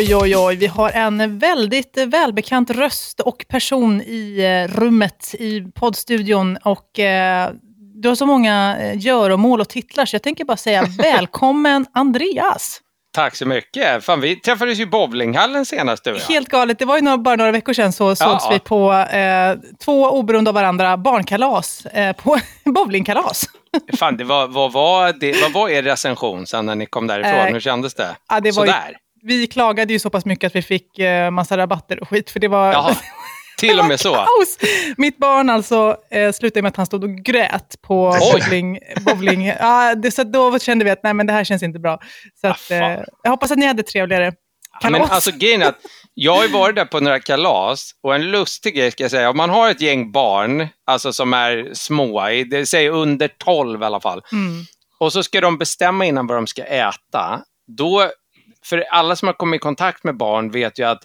Oj, oj, oj. Vi har en väldigt välbekant röst och person i eh, rummet i poddstudion. Och, eh, du har så många eh, göromål och titlar, så jag tänker bara säga välkommen Andreas. Tack så mycket. Fan, vi träffades ju i bowlinghallen senast du Helt galet. Det var ju några, bara några veckor sedan så sågs ja. vi på eh, två oberoende av varandra barnkalas eh, på bowlingkalas. Fan, det var, vad, var det, vad var er recension sen när ni kom därifrån? Eh, Hur kändes det? Ja, det var Sådär? Vi klagade ju så pass mycket att vi fick eh, massa rabatter och skit, för det var... Jaha. Till och med så? Kaos. Mitt barn alltså eh, slutade med att han stod och grät på bowling. bowling. Ah, det, så då kände vi att nej, men det här känns inte bra. Så att, eh, jag hoppas att ni hade trevligare. Kalas. Men alltså grejen att jag har ju varit där på några kalas och en lustig grej ska jag säga, om man har ett gäng barn, alltså som är små, det säger under 12 i alla fall, mm. och så ska de bestämma innan vad de ska äta, då, för alla som har kommit i kontakt med barn vet ju att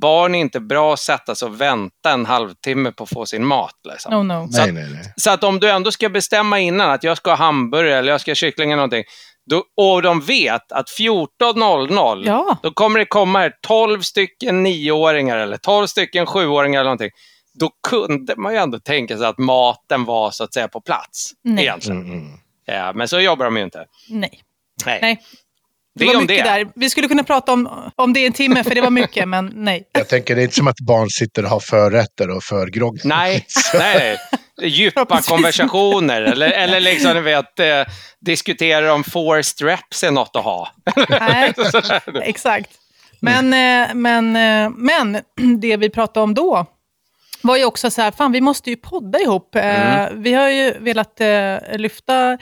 barn är inte bra att sätta sig och vänta en halvtimme på att få sin mat. Liksom. No, no. Så, att, nej, nej, nej. så att om du ändå ska bestämma innan att jag ska ha hamburgare eller jag ska ha kyckling eller någonting, då, och de vet att 14.00, ja. då kommer det komma 12 stycken nioåringar eller 12 stycken sjuåringar eller någonting. Då kunde man ju ändå tänka sig att maten var så att säga på plats. Nej. Egentligen. Mm, mm. Ja, men så jobbar de ju inte. Nej. Nej. nej. Det, det var mycket det. där. Vi skulle kunna prata om, om det en timme, för det var mycket, men nej. Jag tänker, det är inte som att barn sitter och har förrätter och förgrogg. Nej, nej. Djupa konversationer, eller, eller liksom, ni vet, eh, diskutera om forced reps är något att ha. Nej, exakt. Men, eh, men, eh, men det vi pratade om då var ju också så här, fan vi måste ju podda ihop. Eh, mm. Vi har ju velat lyfta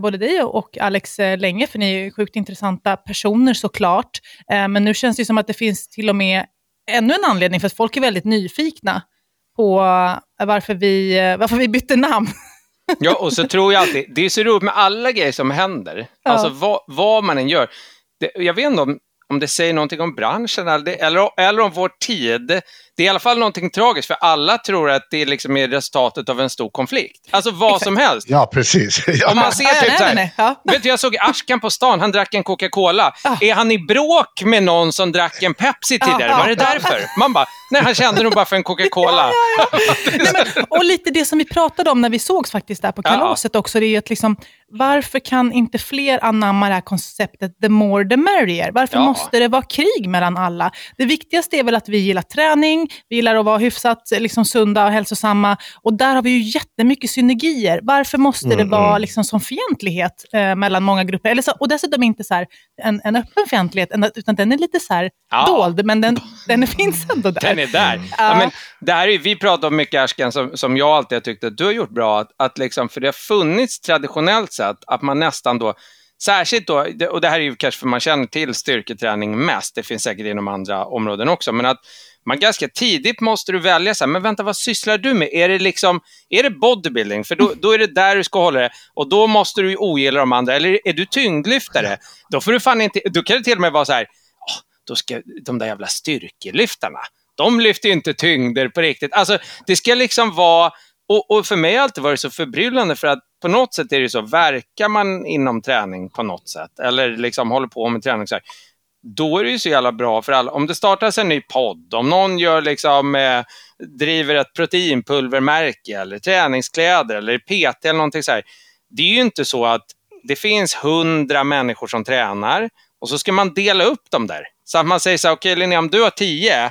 både dig och Alex länge, för ni är ju sjukt intressanta personer såklart. Men nu känns det som att det finns till och med ännu en anledning, för att folk är väldigt nyfikna på varför vi, varför vi bytte namn. Ja, och så tror jag alltid, det är så roligt med alla grejer som händer, ja. alltså vad, vad man än gör. Det, jag vet inte om, om det säger någonting om branschen eller, eller, eller om vår tid det är i alla fall någonting tragiskt, för alla tror att det liksom är resultatet av en stor konflikt. Alltså vad Exakt. som helst. Ja, precis. Ja. Om man ser typ så här, ja. vet du, jag såg Ashkan på stan, han drack en Coca-Cola. Ja. Är han i bråk med någon som drack en Pepsi tidigare? Var det därför? Man bara, nej han kände nog bara för en Coca-Cola. och lite det som vi pratade om när vi sågs faktiskt där på kalaset också, det är ju att liksom, varför kan inte fler anamma det här konceptet the more the merrier? Varför måste det vara krig mellan alla? Det viktigaste är väl att vi gillar träning, vi gillar att vara hyfsat liksom, sunda och hälsosamma. Och där har vi ju jättemycket synergier. Varför måste mm, det vara mm. liksom, som fientlighet eh, mellan många grupper? Eller så, och dessutom inte så här, en, en öppen fientlighet, utan den är lite så här ja. dold, men den, den finns ändå där. Den är där. Ja. men, det här är, vi pratar om mycket Ashkan, som, som jag alltid har tyckt att du har gjort bra, att, att liksom, för det har funnits traditionellt sett att man nästan då Särskilt då, och det här är ju kanske för man känner till styrketräning mest, det finns säkert inom andra områden också, men att man ganska tidigt måste du välja, så här, men vänta vad sysslar du med? Är det, liksom, är det bodybuilding? För då, då är det där du ska hålla det och då måste du ogilla de andra. Eller är du tyngdlyftare? Då, får du fan inte, då kan det till och med vara så här, oh, då ska de där jävla styrkelyftarna, de lyfter ju inte tyngder på riktigt. Alltså, det ska liksom vara, och, och för mig har det alltid varit så förbryllande för att på något sätt är det så, verkar man inom träning på något sätt eller liksom håller på med träning så här, då är det ju så jävla bra för alla. Om det startas en ny podd, om någon gör liksom, eh, driver ett proteinpulvermärke eller träningskläder eller PT eller någonting så här. Det är ju inte så att det finns hundra människor som tränar och så ska man dela upp dem där. Så att man säger så här, okej okay, Linnea, om du har tio,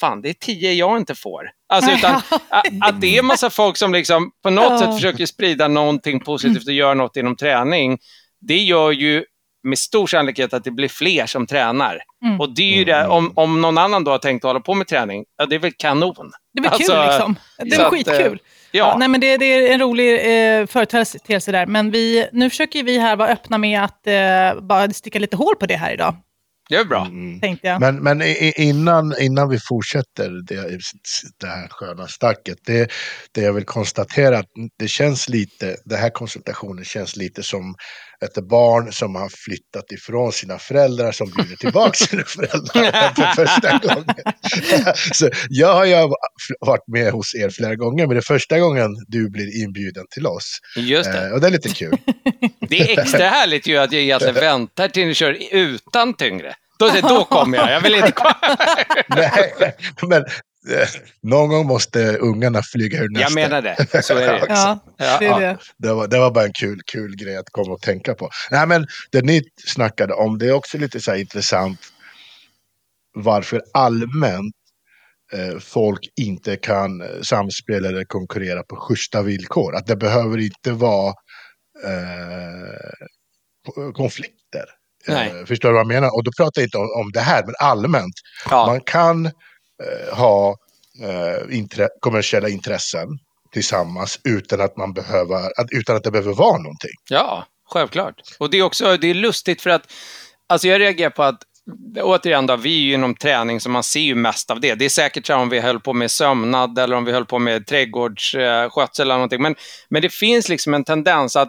fan det är tio jag inte får. Alltså utan att, det är en massa folk som liksom på något sätt försöker sprida någonting positivt och göra något inom träning. Det gör ju med stor sannolikhet att det blir fler som tränar. Mm. Och det är ju det, mm. om, om någon annan då har tänkt hålla på med träning, ja det är väl kanon. Det blir alltså, kul liksom. Det är skitkul. Att, ja. ja. nej, men det, det, är en rolig eh, företeelse där. Men vi, nu försöker vi här vara öppna med att eh, bara sticka lite hål på det här idag. Det är bra. Mm. Tänkte jag. Men, men innan, innan vi fortsätter det, det här sköna stacket. Det, det jag vill konstatera att det känns lite, den här konsultationen känns lite som ett barn som har flyttat ifrån sina föräldrar som bjuder tillbaka sina föräldrar för första gången. så jag har ju varit med hos er flera gånger, men det är första gången du blir inbjuden till oss. Just det. Eh, och det är lite kul. det är extra härligt ju att jag egentligen väntar till ni kör utan tyngre. Då, då kommer jag. Jag vill inte komma. Nej, men någon gång måste ungarna flyga ur Jag menar det. Så är det. Ja, det är det. Det var, det var bara en kul, kul grej att komma och tänka på. Nej, men det ni snackade om, det är också lite så här intressant varför allmänt eh, folk inte kan eh, samspela eller konkurrera på schyssta villkor. Att det behöver inte vara eh, konflikter. Nej. Eh, förstår du vad jag menar? Och då pratar jag inte om, om det här, men allmänt. Ja. Man kan eh, Eh, ha eh, intre kommersiella intressen tillsammans utan att, man behöver, utan att det behöver vara någonting. Ja, självklart. Och det är också det är lustigt för att, alltså jag reagerar på att, återigen då, vi är ju inom träning så man ser ju mest av det. Det är säkert så om vi höll på med sömnad eller om vi höll på med trädgårdsskötsel eller någonting. Men, men det finns liksom en tendens att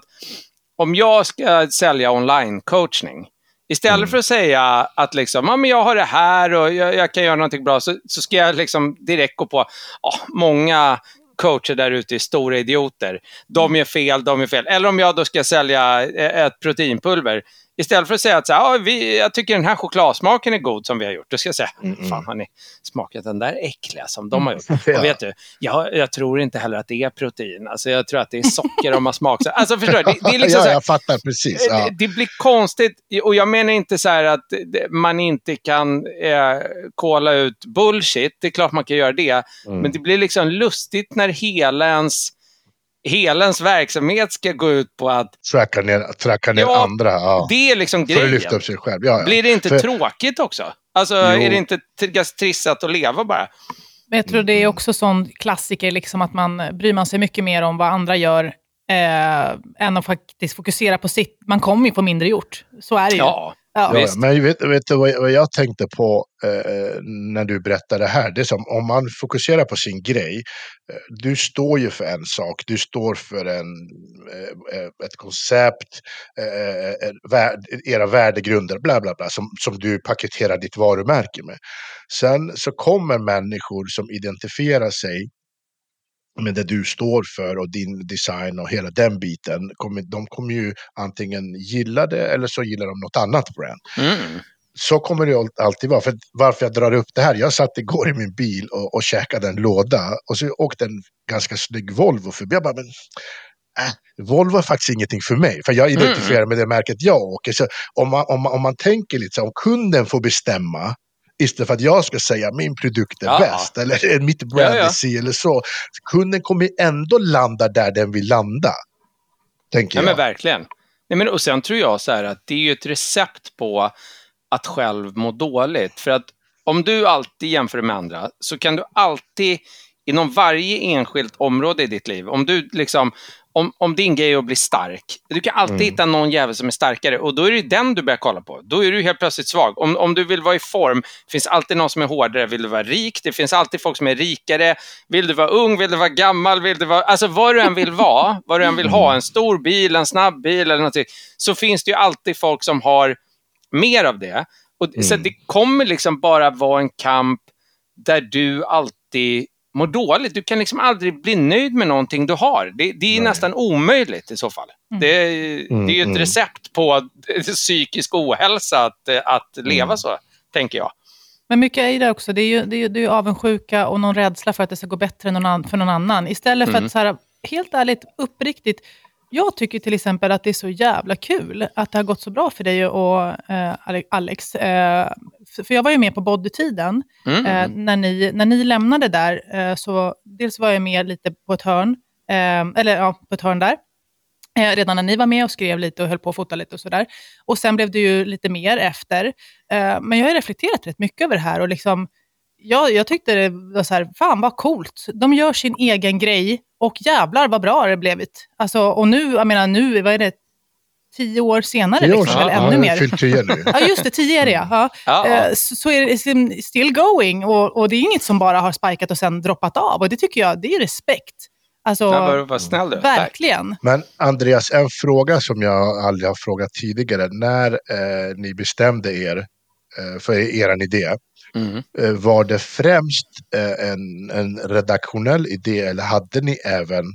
om jag ska sälja online-coachning, Istället Mm. för att säga att liksom, ja, men jag har det här och jag, jag kan göra någonting bra, så, så ska jag liksom direkt gå på, ja, många coacher där ute är stora idioter. De gör fel, de gör fel. Eller om jag då ska sälja ett proteinpulver. Istället för att säga att så ja, vi, jag tycker den här chokladsmaken är god som vi har gjort. Då ska jag säga, Mm, fan har ni smakat den där äckliga som de har gjort? Ja. Och vet du, jag, jag tror inte heller att det är protein. Alltså, jag tror att det är socker de har smakat. Alltså förstår du? Det, det är liksom ja, här, jag fattar precis. Ja. det, det blir konstigt och jag menar inte så här att man inte kan eh, kolla ut bullshit. Det är klart man kan göra det. Mm. Men det blir liksom lustigt när hela ens, hela ens verksamhet ska gå ut på att Tracka ner, tracka ner Ja, andra. Ja. det är liksom För att grejen. lyfta upp sig själv. Ja, ja. Blir det inte För- tråkigt också? Alltså, Jo. är det inte ganska trissat att leva bara? Men jag tror det är också sån klassiker, liksom att man bryr man sig mycket mer om vad andra gör eh, än att faktiskt fokusera på sitt. Man kommer ju få mindre gjort. Så är det ju. Ja, Ja. Ja, men vet, vet du vad, vad jag tänkte på eh, när du berättade det här? Det är som om man fokuserar på sin grej. Eh, du står ju för en sak. Du står för en, eh, eh, ett koncept, eh, värd, era värdegrunder, bla bla bla, som, som du paketerar ditt varumärke med. Sen så kommer människor som identifierar sig med det du står för och din design och hela den biten, kommer, de kommer ju antingen gilla det eller så gillar de något annat brand. Mm. Så kommer det al- alltid vara. För varför jag drar upp det här, jag satt igår i min bil och, och käkade en låda och så åkte en ganska snygg Volvo förbi. Jag bara, men äh, Volvo är faktiskt ingenting för mig, för jag identifierar med det märket jag åker. Så om man, om man, om man tänker lite så, om kunden får bestämma, istället för att jag ska säga min produkt är Ja. bäst, eller mitt brand Ja, ja. är si eller så. Kunden kommer ändå landa där den vill landa. Tänker Ja, jag. men verkligen. Nej, men, och sen tror jag så här att det är ju ett recept på att själv må dåligt. För att om du alltid jämför med andra så kan du alltid inom varje enskilt område i ditt liv, om du liksom, om, om din grej är att bli stark, du kan alltid Mm. hitta någon jävel som är starkare och då är det den du börjar kolla på. Då är du helt plötsligt svag. Om, om du vill vara i form, finns alltid någon som är hårdare. Vill du vara rik, det finns alltid folk som är rikare. Vill du vara ung, vill du vara gammal, vill du vara... Alltså vad du än vill vara, vad du än vill ha, en stor bil, en snabb bil eller någonting, så finns det ju alltid folk som har mer av det. Och, Så Mm. det kommer liksom bara vara en kamp där du alltid mår dåligt. Du kan liksom aldrig bli nöjd med någonting du har. Det, det är Nej. nästan omöjligt i så fall. Mm. Det, är- det är ju ett Mm, recept på psykisk ohälsa att, att leva Mm. så, tänker jag. Men mycket är det också. Det är ju, det är ju, det är ju avundsjuka och någon rädsla för att det ska gå bättre någon an, för någon annan. Istället för Mm. att, så här, helt ärligt, uppriktigt, jag tycker till exempel att det är så jävla kul att det har gått så bra för dig och eh, Ale- Alex. Eh, för- jag var ju med på Boddytiden. Mm. Eh, när, ni, när ni lämnade där, eh, så dels var jag med lite på ett hörn, eh, eller ja, på ett hörn där. Eh, redan när ni var med och skrev lite och höll på att fota lite och sådär. Och sen blev det ju lite mer efter. Men jag har reflekterat rätt mycket över det här och liksom, jag, jag tyckte det var så här, fan vad coolt. De gör sin egen grej och jävlar vad bra det blivit. Alltså, och nu, jag menar nu, vad är det, tio år senare Tio år liksom, sedan. eller Ja, ännu mer. fyllt tio nu. Ja, just det, tio är det ja. ja. Ja. Eh, så, så är det liksom still going och, och det är inget som bara har spikat och sen droppat av. Och det tycker jag, det är respekt. Alltså, Ja, var, var snäll du. Tack. verkligen. Men Andreas, en fråga som jag aldrig har frågat tidigare. När eh, ni bestämde er eh, för er idé, Mm. eh, var det främst eh, en, en redaktionell idé eller hade ni även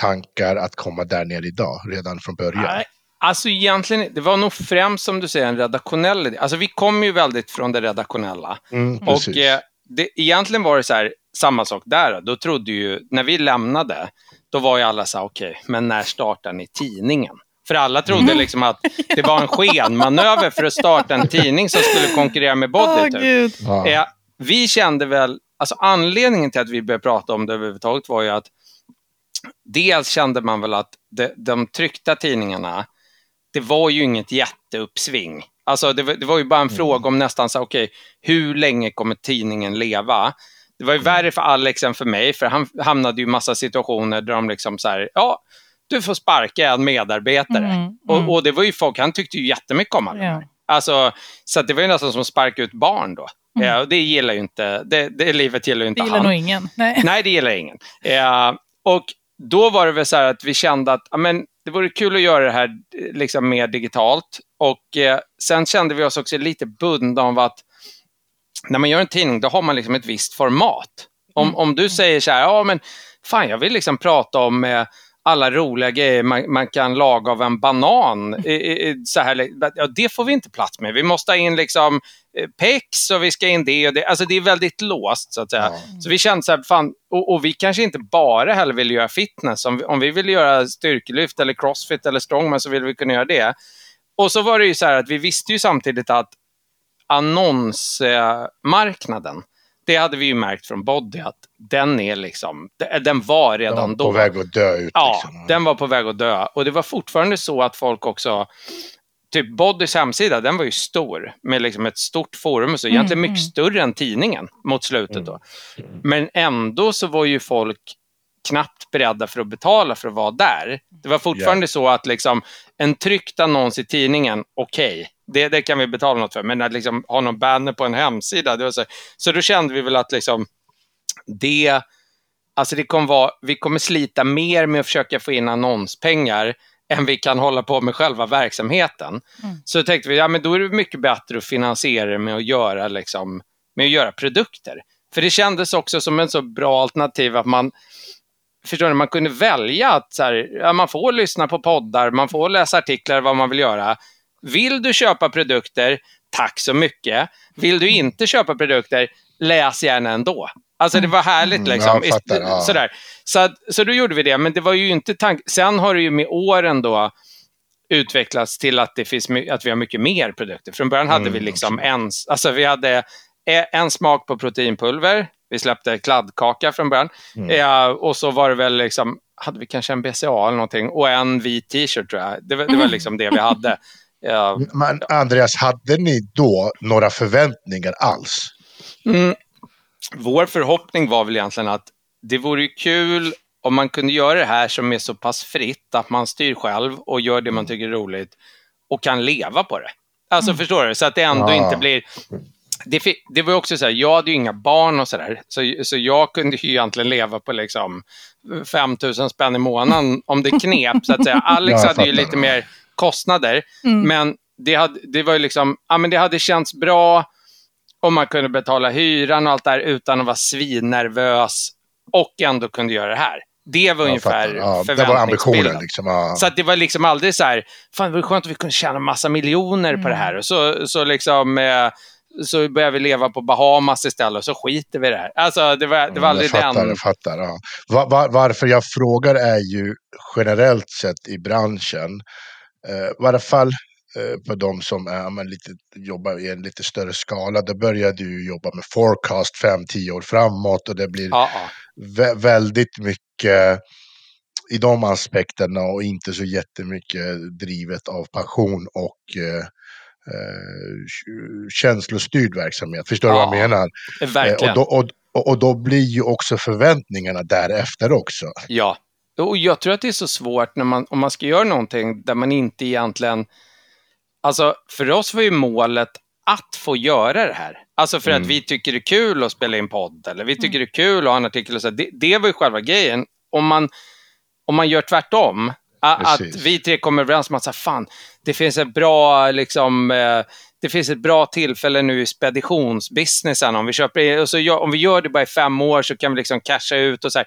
tankar att komma där ner idag redan från början? Nej, Alltså egentligen, det var nog främst som du säger en redaktionell idé. Alltså vi kom ju väldigt från det redaktionella. Mm, och eh, det, egentligen var det så här, samma sak där. Då. då trodde ju, när vi lämnade, då var ju alla så här, okej, okay, men när startar ni tidningen? För alla trodde mm. liksom att det var en skenmanöver för att starta en tidning som skulle konkurrera med Body. Typ. Oh, eh, vi kände väl, alltså anledningen till att vi började prata om det överhuvudtaget var ju att dels kände man väl att de, de tryckta tidningarna, det var ju inget jätteuppsving. Alltså det, det var ju bara en mm. fråga om nästan så, okej, okay, hur länge kommer tidningen leva? Det var ju värre för Alex än för mig, för han hamnade ju i massa situationer där de liksom så här, ja, du får sparka en medarbetare. Mm, mm. Och, och, det var ju folk, han tyckte ju jättemycket om honom. Ja. Alltså, så det var ju nästan som att sparka ut barn då. Mm. Ja, och det gillar ju inte, det, det livet gillar ju inte han. Det gillar han. nog ingen. Nej. Nej, det gillar ingen. Ja, och då var det väl så här att vi kände att amen, det vore kul att göra det här liksom mer digitalt. Och eh, sen kände vi oss också lite bundna av att när man gör en tidning, då har man liksom ett visst format. Om, mm. om du säger så här, ja men fan jag vill liksom prata om eh, alla roliga grejer man, man, kan laga av en banan. så här, ja, det får vi inte plats med. Vi måste ha in liksom eh, pex och vi ska in det och det. Alltså det är väldigt låst så att säga. Ja. Så vi kände så här, fan, och, och, vi kanske inte bara heller vill göra fitness. Om vi, om vi vill göra styrkelyft eller crossfit eller strongman så vill vi kunna göra det. Och så var det ju så här att vi visste ju samtidigt att annonsmarknaden, det hade vi ju märkt från Body att den är liksom, den var redan den var då. på väg att dö ut. Ja, liksom. den var på väg att dö. Och det var fortfarande så att folk också, typ Bodys hemsida, den var ju stor med liksom ett stort forum, så egentligen mm, mycket större än tidningen mot slutet då. Mm. Men ändå så var ju folk knappt beredda för att betala för att vara där. Det var fortfarande yeah. så att liksom, en tryckt annons i tidningen, okej, okay, det, det, kan vi betala något för. Men att liksom ha någon banner på en hemsida, det var så, så då kände vi väl att liksom, det, alltså det kommer vara, vi kommer slita mer med att försöka få in annonspengar än vi kan hålla på med själva verksamheten. Mm. Så tänkte vi, ja men då är det mycket bättre att finansiera det med att göra, liksom, med att göra produkter. För det kändes också som en så bra alternativ att man, förstår ni, man kunde välja att så här, ja, man får lyssna på poddar, man får läsa artiklar, vad man vill göra. Vill du köpa produkter, tack så mycket. Vill du inte köpa produkter, läs gärna ändå. Alltså det var härligt mm, liksom. Mm, fattar, ja. Sådär. Så, så då gjorde vi det, men det var ju inte tanken. Sen har det ju med åren då utvecklats till att, det finns att vi har mycket mer produkter. Från början hade mm, vi liksom en, alltså vi hade en smak på proteinpulver, vi släppte kladdkaka från början. Mm. Ja, och så var det väl liksom, hade vi kanske en BCA eller någonting och en vit t-shirt tror jag. Det, det var liksom det vi hade. Ja. Men Andreas, hade ni då några förväntningar alls? Mm. Vår förhoppning var väl egentligen att det vore kul om man kunde göra det här som är så pass fritt att man styr själv och gör det man mm. tycker är roligt och kan leva på det. Alltså mm. förstår du? Så att det ändå ja. inte blir... Det, det var också så här, jag hade ju inga barn och sådär, så, så jag kunde ju egentligen leva på liksom 5 000 spänn i månaden om det knep, så att säga. Alex hade ju lite mer kostnader. Mm. Men det hade, det var ju liksom, ja men det hade känts bra om man kunde betala hyran och allt där utan att vara svinnervös och ändå kunde göra det här. Det var ungefär ja, Det var ambitionen. Liksom, ja. Så att det var liksom aldrig så här, fan det var skönt att vi kunde tjäna massa miljoner mm. på det här. Mm. Och så, så liksom, eh, så börjar vi leva på Bahamas istället och så skiter vi i det här. Alltså det var, det var aldrig jag fattar, den... Jag fattar, ja. var, var, varför jag frågar är ju generellt sett i branschen Eh, I varje fall eh, för de som är, men, lite, jobbar i en lite större skala. Då börjar du jobba med forecast 5-10 år framåt och det blir ja, vä väldigt mycket i de aspekterna och inte så jättemycket drivet av passion och eh, eh, känslostyrd verksamhet. Förstår du ja, vad jag menar? Verkligen. Eh, och, då, och, och då blir ju också förväntningarna därefter också. Ja, och jag tror att det är så svårt när man, om man ska göra någonting där man inte egentligen... Alltså, för oss var ju målet att få göra det här. Alltså för mm. att vi tycker det är kul att spela in podd, eller vi tycker mm. det är kul att ha en artikel. Och så. Det, det var ju själva grejen. Om man, om man gör tvärtom, att vi tre kommer överens om att så här, fan, det finns ett bra, liksom, eh, det finns ett bra tillfälle nu i speditionsbusinessen. Om vi, köper, och så, om vi gör det bara i fem år så kan vi liksom casha ut och så här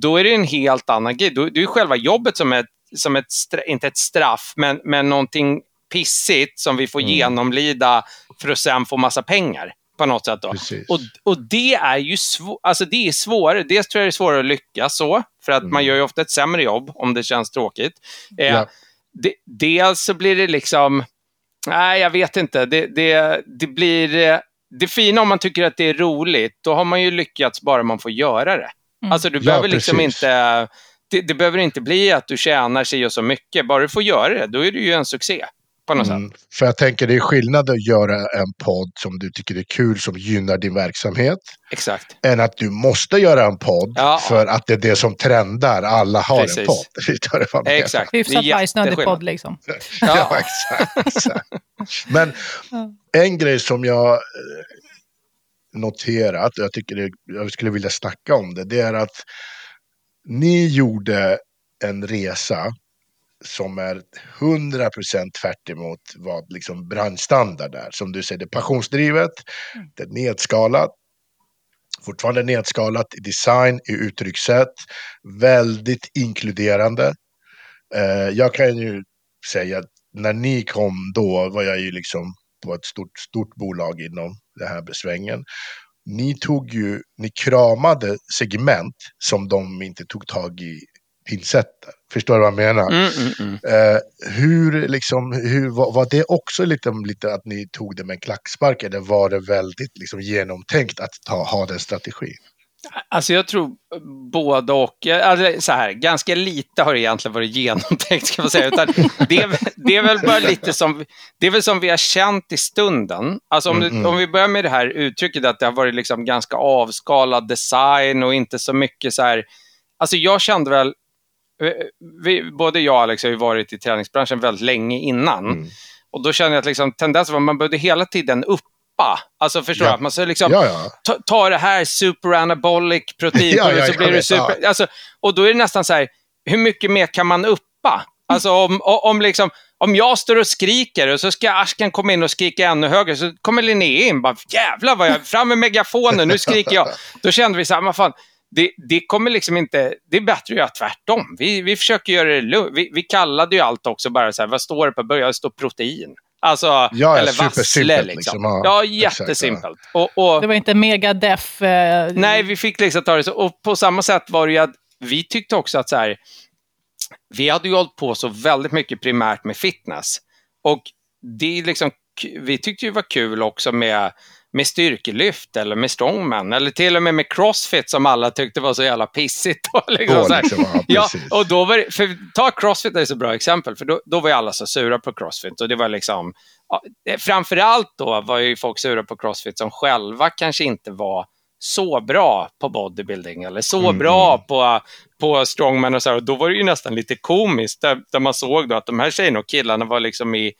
då är det en helt annan grej. Då, det är själva jobbet som är som ett, inte ett straff, men, men någonting pissigt som vi får mm. genomlida för att sen få massa pengar på något sätt. Då. Och, och det är ju svå alltså det är svårare. Dels tror jag det är svårare att lyckas så, för att mm. man gör ju ofta ett sämre jobb om det känns tråkigt. Eh, ja. det, dels så blir det liksom, nej jag vet inte, det, det, det blir, eh, det fina om man tycker att det är roligt, då har man ju lyckats bara man får göra det. Mm. Alltså du ja, behöver liksom inte, det, det, behöver inte bli att du tjänar sig och så mycket, bara du får göra det, då är det ju en succé på något mm. sätt. För jag tänker det är skillnad att göra en podd som du tycker är kul, som gynnar din verksamhet. Exakt. Än att du måste göra en podd ja. för att det är det som trendar. Alla har Precis. en podd. Förstår du Exakt. Hyfsat bajsnödig podd liksom. ja, ja exakt, exakt. Men en grej som jag eh, noterat, och jag tycker det, jag skulle vilja snacka om det, det är att ni gjorde en resa som är 100% tvärt emot vad liksom branschstandard är. Som du säger, det är passionsdrivet, mm. det är nedskalat, fortfarande nedskalat i design, i uttryckssätt, väldigt inkluderande. Eh, jag kan ju säga att när ni kom då var jag ju liksom på ett stort, stort bolag inom det här svängen. Ni tog ju, ni kramade segment som de inte tog tag i pincetter. Förstår du vad jag menar? Mm, mm, mm. Eh, hur, liksom, hur, var, var, det också lite, lite att ni tog det med en klackspark eller var det väldigt liksom, genomtänkt att ta, ha den strategin? Alltså jag tror både och. Alltså så här, ganska lite har det egentligen varit genomtänkt, ska man säga. Utan det, är, det är väl bara lite som, det är väl som vi har känt i stunden. Alltså om, mm, om vi börjar med det här uttrycket att det har varit liksom ganska avskalad design och inte så mycket så här. Alltså jag kände väl vi, både jag och Alex har ju varit i träningsbranschen väldigt länge innan. Mm. Och då känner jag att liksom, tendensen var att man behövde hela tiden uppa. Alltså förstår du? Att man ska liksom ja, ja. Ta, ta, det här super anabolic protein ja, så blir det super... Alltså, och då är det nästan så här, hur mycket mer kan man uppa? Alltså om, om, liksom, om jag står och skriker och så ska Ashkan komma in och skrika ännu högre så kommer Linnea in bara jävlar vad jag, fram med megafonen, nu skriker jag. Då kände vi så här, fan, det, det, kommer liksom inte, det är bättre att göra tvärtom. Vi, vi försöker göra det lugnt. Vi, vi kallade ju allt också bara så här, vad står det på början? Det står protein. Alltså, ja, eller vassle liksom. liksom. Ja, ja jättesimpelt. Och, och, det var inte megadef. Eh... Nej, vi fick liksom ta det så. Och på samma sätt var det ju att vi tyckte också att så här, vi hade ju hållit på så väldigt mycket primärt med fitness. Och det liksom, vi tyckte ju var kul också med med styrkelyft eller med strongman eller till och med med crossfit som alla tyckte var så jävla pissigt. Då, liksom, så liksom, ja, ja, och då var det, för, ta crossfit är ett så bra exempel, för då, då var ju alla så sura på crossfit och det var liksom, ja, framförallt då var ju folk sura på crossfit som själva kanske inte var så bra på bodybuilding eller så mm. bra mm. på, på strongman och så här. Och då var det ju nästan lite komiskt där, där man såg då att de här tjejerna och killarna var liksom i,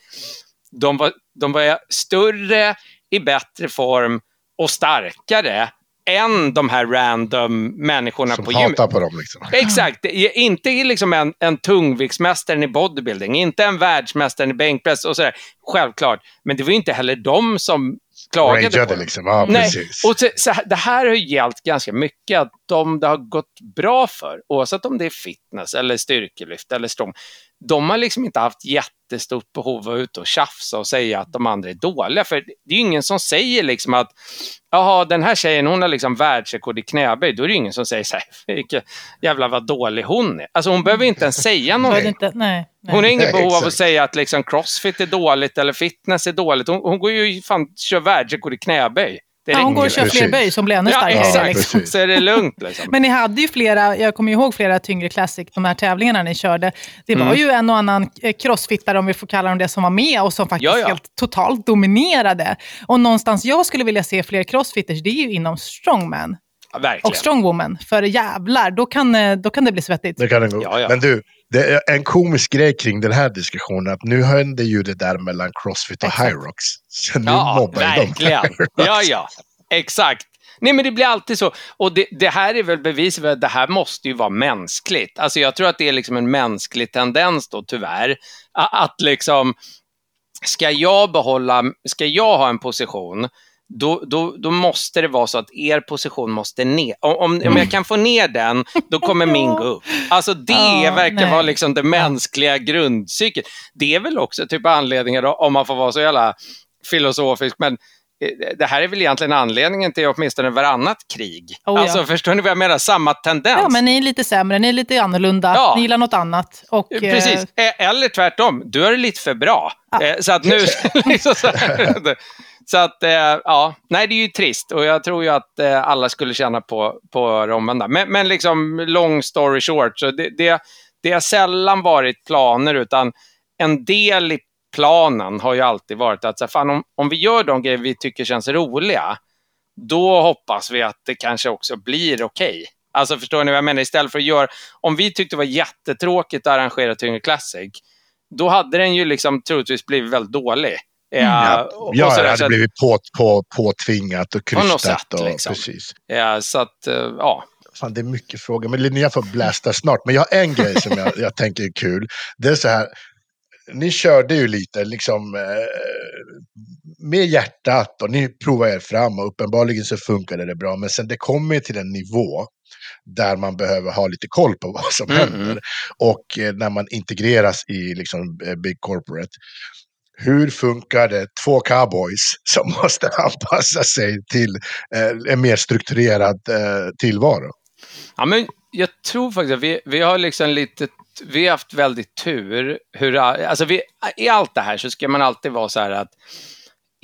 de var, de var större, i bättre form och starkare än de här random människorna Som på gymmet. Som på dem liksom. Exakt. Inte liksom en, en tungviktsmästaren i bodybuilding, inte en världsmästare i bänkpress och sådär. Självklart. Men det var inte heller de som klagade Rageade på det. liksom. Ja, Nej. precis. Och så, så, det här har ju gällt ganska mycket, att de det har gått bra för, oavsett om det är fitness eller styrkelyft eller strong, de har liksom inte haft jättestort behov av att ut och tjafsa och säga att de andra är dåliga. För det är ju ingen som säger liksom att jaha, den här tjejen hon har liksom världsrekord i knäböj. Då är det ingen som säger så här, vilken jävla vad dålig hon är. Alltså hon behöver inte ens säga någonting. Inte, nej, nej. Hon har inget behov av att säga att liksom crossfit är dåligt eller fitness är dåligt. Hon, hon går ju fan kör världsrekord i knäböj. Det ja, hon går och kör fler böj som blir ännu starkare. Ja, exakt. Liksom. Så är det lugnt. Liksom. Men ni hade ju flera, jag kommer ihåg flera tyngre classic, de här tävlingarna ni körde. Det var mm. ju en och annan eh, crossfittare, om vi får kalla dem det, som var med och som faktiskt ja, ja. helt totalt dominerade. Och någonstans jag skulle vilja se fler crossfitters, det är ju inom strongman. Ja, och strongwoman. För jävlar, då kan, eh, då kan det bli svettigt. Det kan det gå. Ja, ja. Men du, det är en komisk grej kring den här diskussionen. Att nu händer ju det där mellan Crossfit och Exakt. Hyrox. Så nu ja, mobbar verkligen. de Ja, ja. Exakt. Nej, men det blir alltid så. Och det, det här är väl bevis för att det här måste ju vara mänskligt. Alltså jag tror att det är liksom en mänsklig tendens då, tyvärr. Att, att liksom, ska jag behålla, ska jag ha en position då, då, då måste det vara så att er position måste ner. Om, om, om jag kan få ner den, då kommer min gå upp. Alltså det Ja, verkar nej. vara liksom det mänskliga grundpsyket. Det är väl också typ anledningen, då, om man får vara så jävla filosofisk, men eh, det här är väl egentligen anledningen till åtminstone varannat krig. Oh, ja. Alltså förstår ni vad jag menar? Samma tendens. Ja, men ni är lite sämre, ni är lite annorlunda, Ja. ni gillar något annat. Och, eh, Precis, Eh, eller tvärtom, du är lite för bra. Ja. Eh, Så att nu... liksom så, här så att, eh, ja, nej det är ju trist och jag tror ju att eh, alla skulle känna på, på det omvända. Men, men liksom, long story short, så det, det, det har sällan varit planer utan en del i planen har ju alltid varit att så fan, om, om vi gör de grejer vi tycker känns roliga, då hoppas vi att det kanske också blir okej. Alltså förstår ni vad jag menar? Istället för att göra, om vi tyckte det var jättetråkigt att arrangera Tyngre Classic, då hade den ju liksom troligtvis blivit väldigt dålig. Eh, Ja, och- ja och det hade blivit på, på, påtvingat och krystat. sätt, och, liksom. precis. eh, så att, eh, ja. Fan, det är mycket frågor, men Linnea får blästa snart. Men jag har en grej som jag, jag tänker är kul. Det är så här, ni körde ju lite liksom eh, med hjärtat och ni provade er fram och uppenbarligen så funkade det bra. Men sen det kommer till en nivå där man behöver ha lite koll på vad som Mm, händer. Och eh, när man integreras i liksom Big Corporate. Hur funkar det två cowboys som måste anpassa sig till eh, en mer strukturerad eh, tillvaro? ja men jag tror faktiskt att vi, vi har liksom lite vi har haft väldigt tur. Hur, alltså vi, I allt det här så ska man alltid vara så här att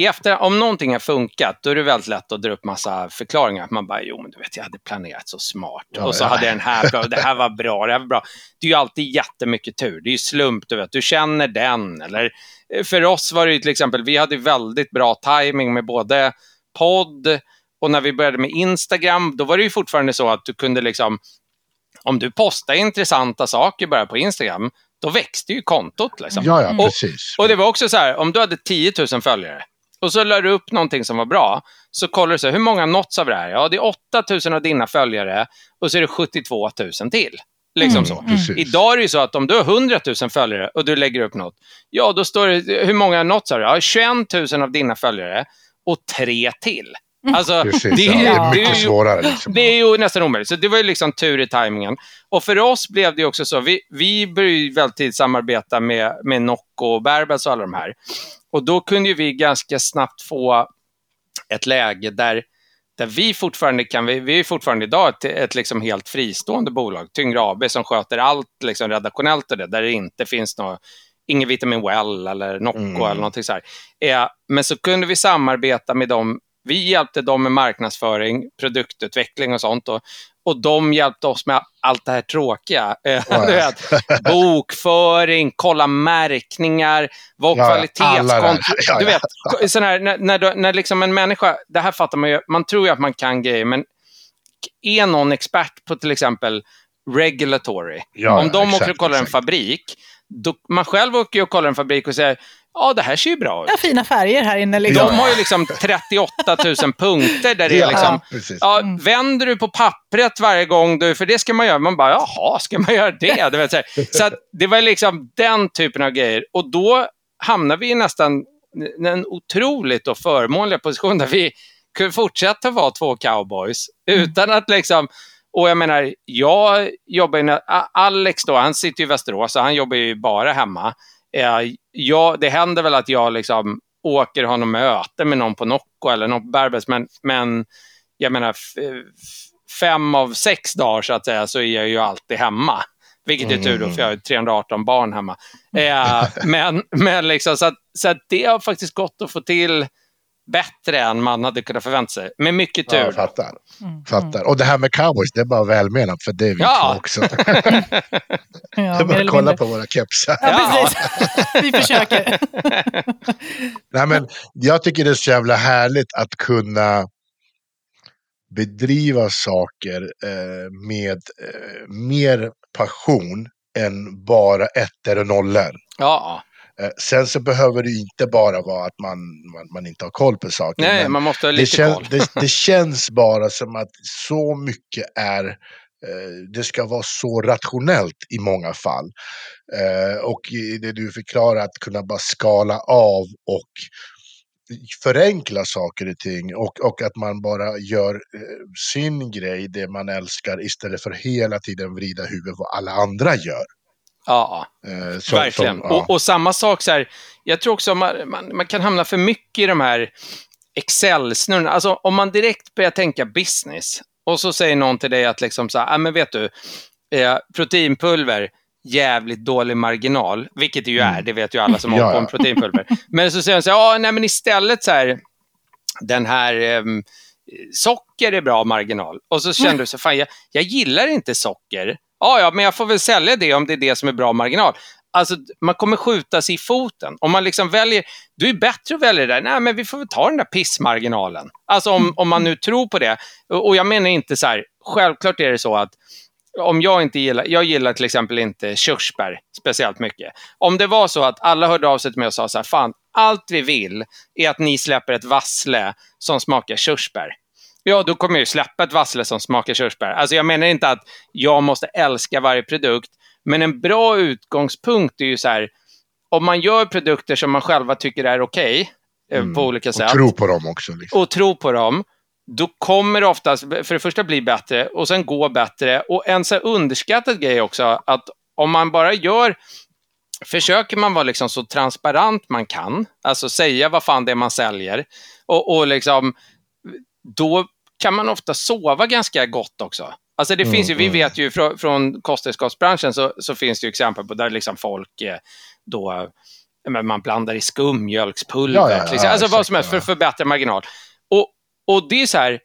i efter, om någonting har funkat, då är det väldigt lätt att dra upp massa förklaringar. Att man bara, jo men du vet, jag hade planerat så smart. Ja, och så ja. hade jag den här bra, och det här var bra, det här var bra. Det är ju alltid jättemycket tur. Det är ju slump, du vet, du känner den. Eller, för oss var det ju till exempel, vi hade väldigt bra timing med både podd och när vi började med Instagram, då var det ju fortfarande så att du kunde liksom, om du postade intressanta saker bara på Instagram, då växte ju kontot. Liksom. Ja, ja, Och- precis. Och det var också så här, om du hade 10 000 följare och så la du upp någonting som var bra, så kollar du så här, hur många nåtts av det här? Ja, det är 8 000 av dina följare och så är det 72 000 till. Liksom Mm, så. mm. Idag är det ju så att om du har 100 000 följare och du lägger upp något, ja då står det, hur många har nåtts av det? Ja, 21 000 av dina följare och tre till. Alltså, Precis, det, ja, är- det är det mycket är ju svårare. Liksom. det är ju nästan omöjligt. Så det var ju liksom tur i tajmingen. Och för oss blev det också så, vi, vi började ju väldigt tidigt samarbeta med, med Nocco och Berbers och alla de här. Och då kunde ju vi ganska snabbt få ett läge där, där vi fortfarande kan, vi, vi är fortfarande idag ett, ett liksom helt fristående bolag, Tyngre AB, som sköter allt liksom redaktionellt och det, där det inte finns något Ingen Vitamin Well eller Nocco Mm. eller någonting så här. Eh, men så kunde vi samarbeta med dem. Vi hjälpte dem med marknadsföring, produktutveckling och sånt. Och, och de hjälpte oss med allt det här tråkiga. Eh, Ja, bokföring, kolla märkningar, vad Ja, kvalitetskontroll... Ja, Du vet, sån här, när, när, när liksom en människa, det här fattar man ju, man tror ju att man kan grejer, men är någon expert på till exempel regulatory, om de exakt, åker och kollar en exakt. fabrik, då, man själv åker ju och kollar en fabrik och säger ja, det här ser ju bra ut. Ja, fina färger här inne. Liksom. De har ju liksom 38 000 punkter där det är liksom, ja, Mm. vänder du på pappret varje gång, du, för det ska man göra. Man bara, jaha, ska man göra det? Du vet, så så att det var liksom den typen av grejer. Och då hamnar vi i nästan en otroligt och förmånlig position där vi kunde fortsätta vara två cowboys utan att liksom och jag menar, jag jobbar ju, Alex då, han sitter ju i Västerås och han jobbar ju bara hemma. Jag, det händer väl att jag liksom åker och har något möte med någon på Nocco eller någon på Berbers, men, men jag menar, fem av sex dagar så att säga så är jag ju alltid hemma. Vilket är tur då, för jag har ju 318 barn hemma. Eh, men men liksom, så, att, så att det har faktiskt gått att få till bättre än man hade kunnat förvänta sig. Med mycket Ja, tur. jag fattar. Mm. fattar. Och det här med cowboys, det är bara välmenat för det är vi Ja. också. Ja, Det är bara att kolla på våra kepsar. Ja, precis. Vi försöker. Nej, men jag tycker det är så jävla härligt att kunna bedriva saker eh, med eh, mer passion än bara ettor och nollor. Ja, sen så behöver det inte bara vara att man, man, man inte har koll på saker. nej, man måste ha det, lite kän, koll. det, det känns bara som att så mycket är eh, det ska vara så rationellt i många fall. Eh, och det du förklarar, att kunna bara skala av och förenkla saker och ting och, och att man bara gör eh, sin grej, det man älskar, istället för hela tiden vrida huvudet vad alla andra gör. Ja, eh, som, verkligen. Som, ja. Och, och, samma sak så här, jag tror också man, man, man kan hamna för mycket i de här Excel-snurrorna. Alltså om man direkt börjar tänka business och så säger någon till dig att liksom så här, ah, men vet du, eh, proteinpulver, jävligt dålig marginal, vilket det ju är, mm. det vet ju alla som håller på med proteinpulver. Men så säger de så här, ah, nej men istället så här, den här eh, socker är bra marginal. Och så känner du så fan jag, jag gillar inte socker. Ja, ja, men jag får väl sälja det om det är det som är bra marginal. Alltså, man kommer skjuta sig i foten. Om man liksom väljer, du är bättre att välja det där, nej men vi får väl ta den där pissmarginalen. Alltså om, om man nu tror på det. Och jag menar inte så här, självklart är det så att om jag inte gillar, jag gillar till exempel inte körsbär speciellt mycket. Om det var så att alla hörde av sig till mig och sa så här, fan, allt vi vill är att ni släpper ett vassle som smakar körsbär. Ja, då kommer jag ju släppa ett vassle som smakar körsbär. Alltså jag menar inte att jag måste älska varje produkt, men en bra utgångspunkt är ju så här, om man gör produkter som man själva tycker är okej, okay, eh, mm. på olika sätt. Och tro på dem också. Liksom. Och tro på dem då kommer det oftast, för det första, bli bättre och sen gå bättre. Och en så underskattad grej också, att om man bara gör Försöker man vara liksom så transparent man kan, alltså säga vad fan det är man säljer, och, och liksom, då kan man ofta sova ganska gott också. Alltså det mm, finns ju, vi mm. vet ju från, från kosttillskottsbranschen så, så finns det ju exempel på där liksom folk eh, då, man blandar i skummjölkspulver, ja, ja, ja, liksom. alltså vad som helst för att förbättra marginal. Och det är så här,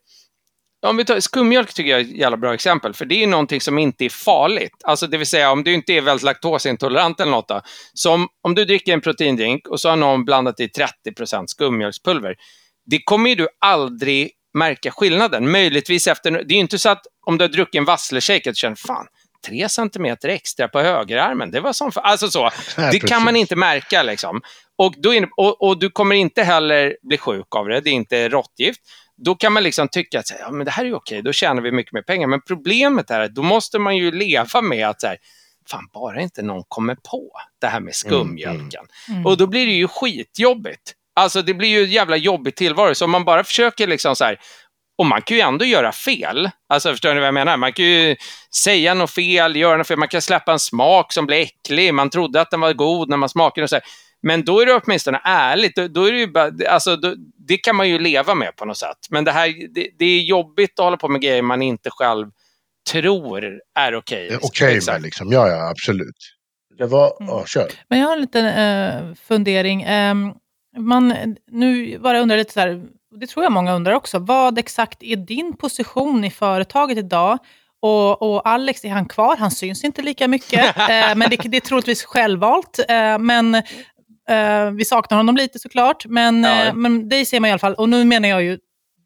om vi tar skummjölk tycker jag är ett jävla bra exempel, för det är någonting som inte är farligt. Alltså det vill säga om du inte är väldigt laktosintolerant eller något. Då, som om du dricker en proteindrink och så har någon blandat i 30% skummjölkspulver. Det kommer ju du aldrig märka skillnaden. Möjligtvis efter, det är ju inte så att om du har druckit en vassleshake att du känner fan, tre centimeter extra på högerarmen, det var som för... Alltså så, det kan man inte märka liksom. Och, då, och, och, du kommer inte heller bli sjuk av det, det är inte råttgift då kan man liksom tycka att ja, men det här är okej, då tjänar vi mycket mer pengar. Men problemet är att då måste man ju leva med att så här, fan bara inte någon kommer på det här med skummjölken. Mm, mm. Och då blir det ju skitjobbigt. Alltså det blir ju en jävla jobbig tillvaro. Så om man bara försöker liksom så här, och man kan ju ändå göra fel. Alltså förstår ni vad jag menar? Man kan ju säga något fel, göra något fel, man kan släppa en smak som blir äcklig, man trodde att den var god när man smakade den. Så här. Men då är det åtminstone ärligt. Då, då är det, ju bara, alltså, då, det kan man ju leva med på något sätt. Men det, här, det, det är jobbigt att hålla på med grejer man inte själv tror är okej. Okay, okej okay liksom. Ja, ja, absolut. Det var, mm. ja, kör. Men jag har en liten uh, fundering. Um, man, nu bara undrar lite så här, det tror jag många undrar också. Vad exakt är din position i företaget idag? Och, och, Alex, är han kvar? Han syns inte lika mycket, eh, men det, det, är troligtvis självvalt. Eh, men Uh, vi saknar honom lite såklart, men, ja. uh, men dig ser man i alla fall. Och nu menar jag ju,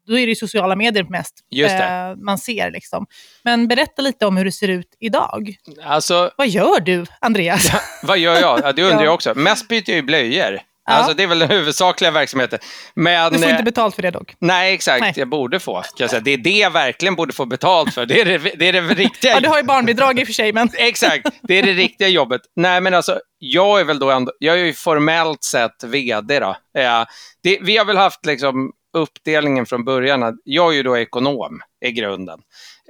då är det ju sociala medier mest uh, man ser. Liksom. Men berätta lite om hur det ser ut idag. Alltså, vad gör du, Andreas? vad gör jag? Ja, det undrar jag också. Mest byter jag ju blöjor. Ja. Alltså, det är väl den huvudsakliga verksamheten. Men, du får inte betalt för det dock. Nej, exakt. Nej. Jag borde få. Jag säga. Det är det jag verkligen borde få betalt för. Det är det, det, är det riktiga. ja, du har ju barnbidrag i och för sig. Men... exakt. Det är det riktiga jobbet. Nej, men alltså, jag är väl då ändå, jag är ju formellt sett vd då. Eh, det, vi har väl haft liksom uppdelningen från början. Jag är ju då ekonom i grunden.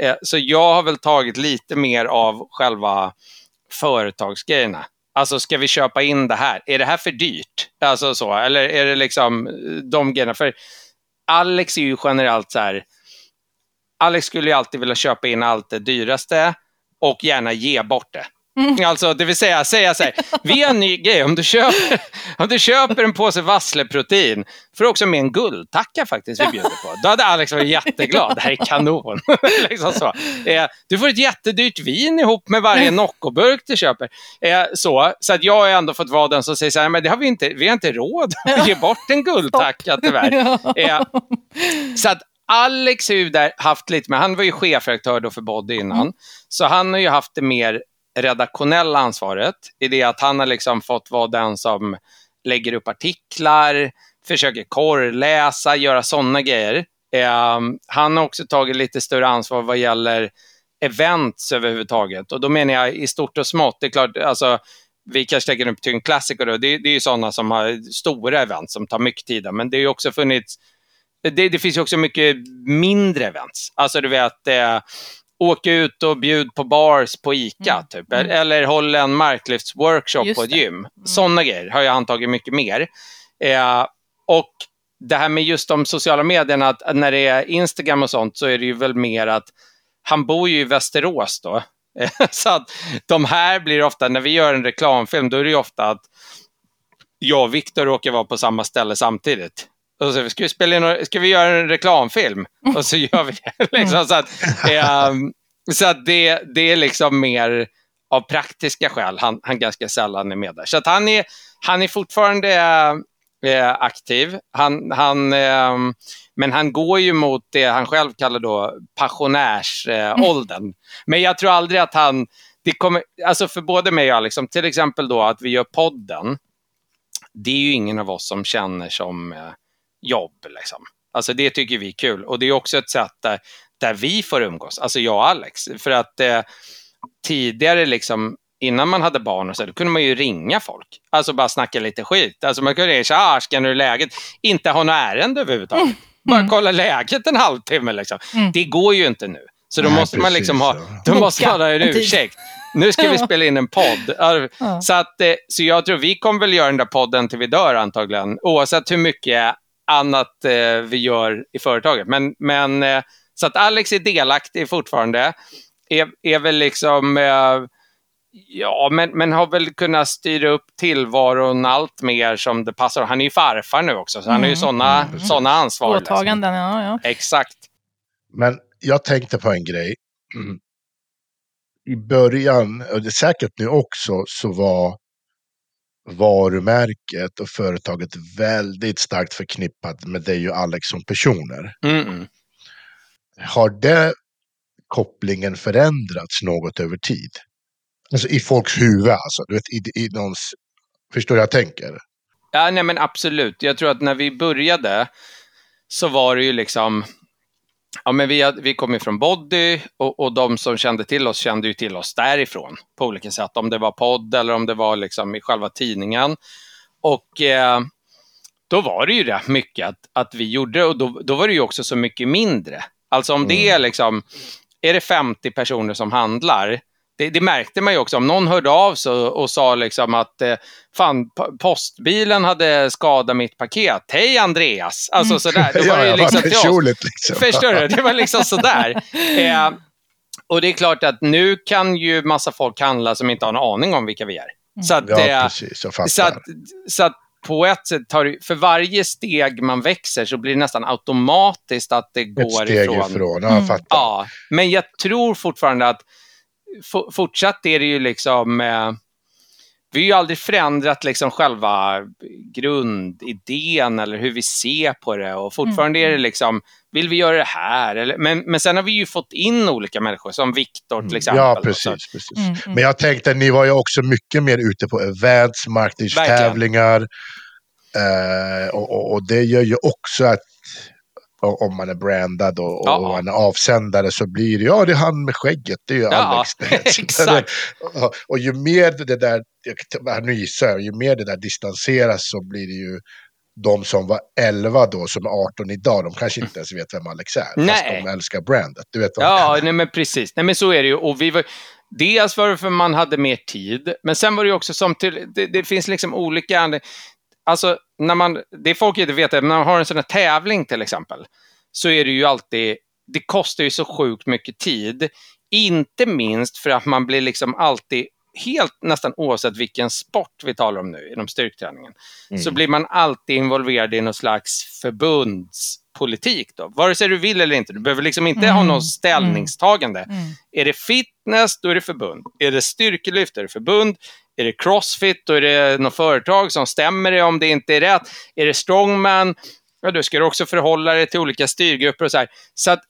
Eh, så jag har väl tagit lite mer av själva företagsgrejerna. Alltså, ska vi köpa in det här? Är det här för dyrt? Alltså så, eller är det liksom eh, de grejerna? För Alex är ju generellt så här, Alex skulle ju alltid vilja köpa in allt det dyraste och gärna ge bort det. Mm. Alltså, det vill säga säga så här, vi har en ny grej, om du köper, om du köper en påse vassleprotein, får du också med en guldtacka faktiskt vi bjuder på. Då hade Alex varit jätteglad, det här är kanon. liksom så. Eh, du får ett jättedyrt vin ihop med varje Noccoburk du köper. Eh, så, så att jag har ändå fått vara den som säger så här, men det har vi inte, vi har inte råd att ge bort en guldtacka tyvärr. Eh, så att Alex har ju där haft lite med, han var ju chefredaktör då för Body innan, mm. så han har ju haft det mer redaktionella ansvaret i det att han har liksom fått vara den som lägger upp artiklar, försöker korrläsa, göra sådana grejer. Eh, han har också tagit lite större ansvar vad gäller events överhuvudtaget. Och då menar jag i stort och smått. Det är klart, alltså, vi kanske lägger upp Tyngd Classical. då, det, det är ju sådana som har stora event som tar mycket tid. Men det har ju också funnits, det, det finns ju också mycket mindre events. Alltså du vet, eh, åka ut och bjud på bars på ICA, mm. typ. Mm. Eller hålla en marklyftsworkshop på ett gym. Mm. Sådana grejer har jag antagit mycket mer. Eh, och det här med just de sociala medierna, att när det är Instagram och sånt så är det ju väl mer att han bor ju i Västerås då. så att de här blir ofta, när vi gör en reklamfilm, då är det ju ofta att jag och Viktor råkar vara på samma ställe samtidigt. Och så ska vi, spela in, ska vi göra en reklamfilm? Och så gör vi liksom, så att, eh, så att det, det är liksom mer av praktiska skäl han, han ganska sällan är med där. Så att han är, han är fortfarande eh, aktiv. Han, han, eh, men han går ju mot det han själv kallar då passionärsåldern. Mm. Men jag tror aldrig att han... Det kommer, alltså för både mig och Alex, liksom, till exempel då att vi gör podden, det är ju ingen av oss som känner som eh, jobb. Liksom. Alltså det tycker vi är kul och det är också ett sätt där, där vi får umgås, alltså jag och Alex. För att eh, tidigare, liksom, innan man hade barn och så, då kunde man ju ringa folk. Alltså bara snacka lite skit. Alltså man kunde säga, ah, ska nu läget? Inte ha något ärende överhuvudtaget. Mm. Bara kolla läget en halvtimme. Liksom. Mm. Det går ju inte nu. Så då Nej, måste man liksom ha, då måste man ha en ursäkt. Nu ska vi spela in en podd. Så, att, eh, så jag tror vi kommer väl göra den där podden till vi dör antagligen. Oavsett hur mycket annat eh, vi gör i företaget. Men, men, eh, så att Alex är delaktig fortfarande. Är, är väl liksom, eh, ja, men, men har väl kunnat styra upp tillvaron allt mer som det passar. Han är ju farfar nu också, så han har ju sådana mm. såna ansvar. Liksom. Åtaganden, liksom. ja, ja. Exakt. Men jag tänkte på en grej. Mm. I början, och det är säkert nu också, så var varumärket och företaget väldigt starkt förknippat med dig och Alex som personer. Mm. Har det kopplingen förändrats något över tid? Alltså i folks huvud alltså, du vet, i, i någons... Förstår jag tänker? Ja, nej men absolut. Jag tror att när vi började så var det ju liksom Ja, men vi, vi kom ju från Body och, och de som kände till oss kände ju till oss därifrån på olika sätt. Om det var podd eller om det var liksom i själva tidningen. Och eh, då var det ju rätt mycket att, att vi gjorde och då, då var det ju också så mycket mindre. Alltså om det är mm. liksom, är det 50 personer som handlar, det, det, märkte man ju också. Om någon hörde av sig och, och sa liksom att eh, fan, postbilen hade skadat mitt paket. Hej Andreas! Alltså mm. sådär. Då var det ju liksom till oss. Liksom. Förstår du? Det var liksom sådär. Eh, och det är klart att nu kan ju massa folk handla som inte har en aning om vilka vi är. Så att, ja, eh, precis. Jag så att, så att på ett sätt tar det, för varje steg man växer så blir det nästan automatiskt att det går ifrån. Ett steg ifrån. ifrån. Ja, jag fattar. Ja, men jag tror fortfarande att fortsatt är det ju liksom, eh, vi har ju aldrig förändrat liksom själva grundidén eller hur vi ser på det och fortfarande mm. är det liksom, vill vi göra det här? Eller, men, men sen har vi ju fått in olika människor, som Viktor till mm. exempel. Ja, precis. precis. Mm, mm. Men jag tänkte, ni var ju också mycket mer ute på events, marknadstävlingar. Eh, och, och, och, det gör ju också att om man är brandad och, ja. och man är avsändare så blir det, ja det är han med skägget, det är ju ja, Alex. exakt. och, och ju mer det där, nu gissar jag, ju mer det där distanseras så blir det ju de som var 11 då, som är 18 idag, de kanske inte ens vet vem Alex är. Nej. Fast de älskar brandet. Du vet vad ja, nej, men precis. Nej, men så är det ju. Och vi var, dels var det för man hade mer tid, men sen var det ju också som till, det, det finns liksom olika Alltså, när man, det folk inte vet är när man har en sån här tävling till exempel, så är det ju alltid, det kostar ju så sjukt mycket tid. Inte minst för att man blir liksom alltid helt nästan oavsett vilken sport vi talar om nu inom styrketräningen, mm. så blir man alltid involverad i någon slags förbundspolitik. Då. Vare sig du vill eller inte. Du behöver liksom inte mm. ha något ställningstagande. Mm. mm. Är det fitness, då är det förbund. Är det styrkelyft, är det förbund. Är det crossfit, då är det något företag som stämmer det om det inte är rätt. Är det strongman, ja, då ska du också förhålla dig till olika styrgrupper och så här. Så att,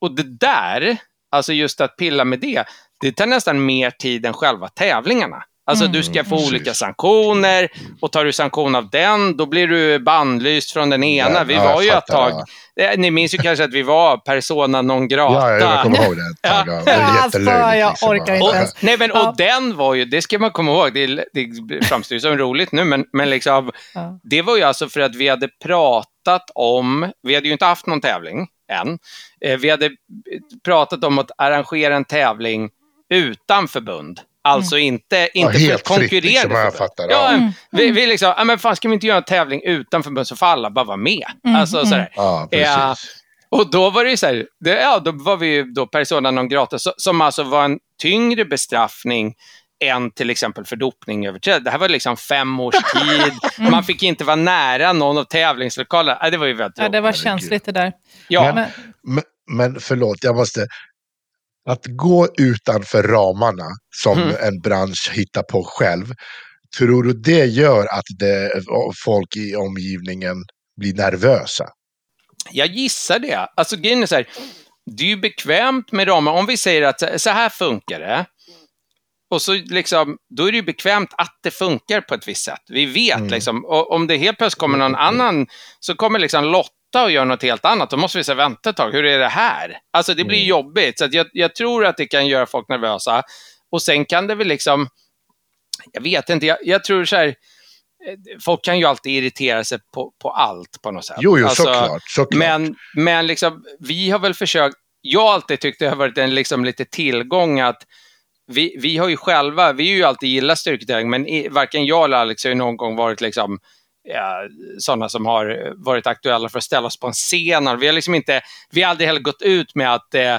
och det där, alltså just att pilla med det, det tar nästan mer tid än själva tävlingarna. Alltså mm, du ska få precis. olika sanktioner och tar du sanktion av den, då blir du bannlyst från den ena. Ja, vi var ju ett tag, ja. ni minns ju kanske att vi var persona non grata. Ja, jag kommer ihåg det ett tag. Ja. Det alltså, jag liksom. orkar inte ens. nej, men, och den var ju, det ska man komma ihåg, det, det framstår ju som roligt nu, men, men liksom, det var ju alltså för att vi hade pratat om, vi hade ju inte haft någon tävling än, eh, vi hade pratat om att arrangera en tävling utan förbund. Alltså mm. inte, inte ja, för att konkurrera. Fritt, liksom, jag fattar, ja. Mm. Vi, vi liksom, ja, men fan ska vi inte göra en tävling utan förbund så får alla bara vara med. Mm. Alltså, sådär. Ja, ja, och då var det ju så här, det, ja, då var vi då persona non grata, som alltså var en tyngre bestraffning än till exempel för dopningöverträdelse. Det här var liksom fem års tid. Mm. Man fick inte vara nära någon av tävlingslokalerna. Det var ju väldigt Ja, det var känsligt det där. Ja. Men, men, men förlåt, jag måste att gå utanför ramarna som mm. en bransch hittar på själv, tror du det gör att det, folk i omgivningen blir nervösa? Jag gissar det. Alltså grejen är så här, det är ju bekvämt med ramar. Om vi säger att så här funkar det, och så liksom, då är det ju bekvämt att det funkar på ett visst sätt. Vi vet mm. liksom, om det helt plötsligt kommer någon annan, så kommer liksom Lotta och gör något helt annat, då måste vi säga vänta ett tag, hur är det här? Alltså det blir mm. jobbigt, så jag, jag, tror att det kan göra folk nervösa. Och sen kan det väl liksom, jag vet inte, jag, jag tror så här, eh, folk kan ju alltid irritera sig på, på allt på något sätt. Jo, jo alltså, såklart, såklart. Men, men liksom, vi har väl försökt, jag har alltid tyckt det har varit en liksom lite tillgång att vi, vi har ju själva, vi har ju alltid gillat styrketräning, men varken jag eller Alex har ju någon gång varit liksom sådana som har varit aktuella för att ställa oss på en scen. Vi har liksom inte, vi har aldrig heller gått ut med att eh,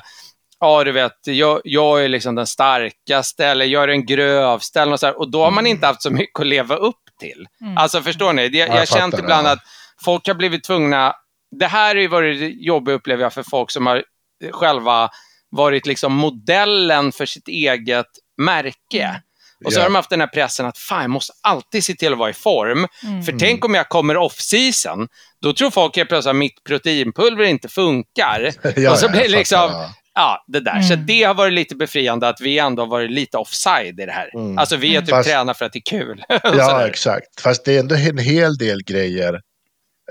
ja, du vet, jag, jag, är liksom den starkaste eller jag är den grövsta eller något så och då har man inte haft så mycket att leva upp till. Mm. Alltså förstår ni? Jag, jag har känt ibland det. att folk har blivit tvungna, det här har ju varit jobbigt upplever jag för folk som har själva varit liksom modellen för sitt eget märke. Och så yeah. har de haft den här pressen att fan, jag måste alltid se till att vara i form. Mm. För tänk om jag kommer off-season, då tror folk helt plötsligt att mitt proteinpulver inte funkar. ja, och så blir det liksom, ja, det där. Mm. Så det har varit lite befriande att vi ändå har varit lite offside i det här. Mm. Alltså vi har typ Fast, tränat för att det är kul. ja, exakt. Fast det är ändå en hel del grejer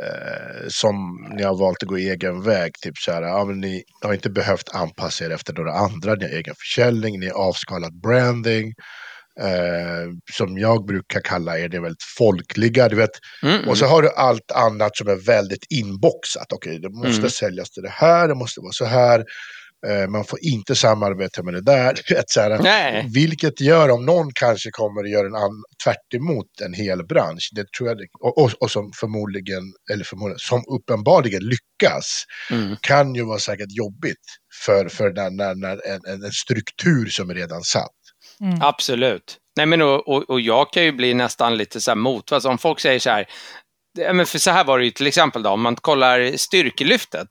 eh, som ni har valt att gå egen väg. Typ så här, ja, men ni har inte behövt anpassa er efter några andra. Ni har egen försäljning, ni har avskalat branding eh, som jag brukar kalla är det väldigt folkliga. Du vet. Mm, mm. Och så har du allt annat som är väldigt inboxat. Okej, det måste mm. säljas till det här, det måste vara så här. Eh, man får inte samarbeta med det där. Vet, vilket gör om någon kanske kommer att göra en an- tvärt en hel bransch. Det tror jag, och, och, och, som förmodligen, eller förmodligen, som uppenbarligen lyckas, mm. kan ju vara säkert jobbigt för, för när, när, när en, en struktur som är redan satt. Mm. Absolut. Nej, men och, och, och, jag kan ju bli nästan lite så här mot, alltså om folk säger så här, men för så här var det ju till exempel då, om man kollar styrkelyftet,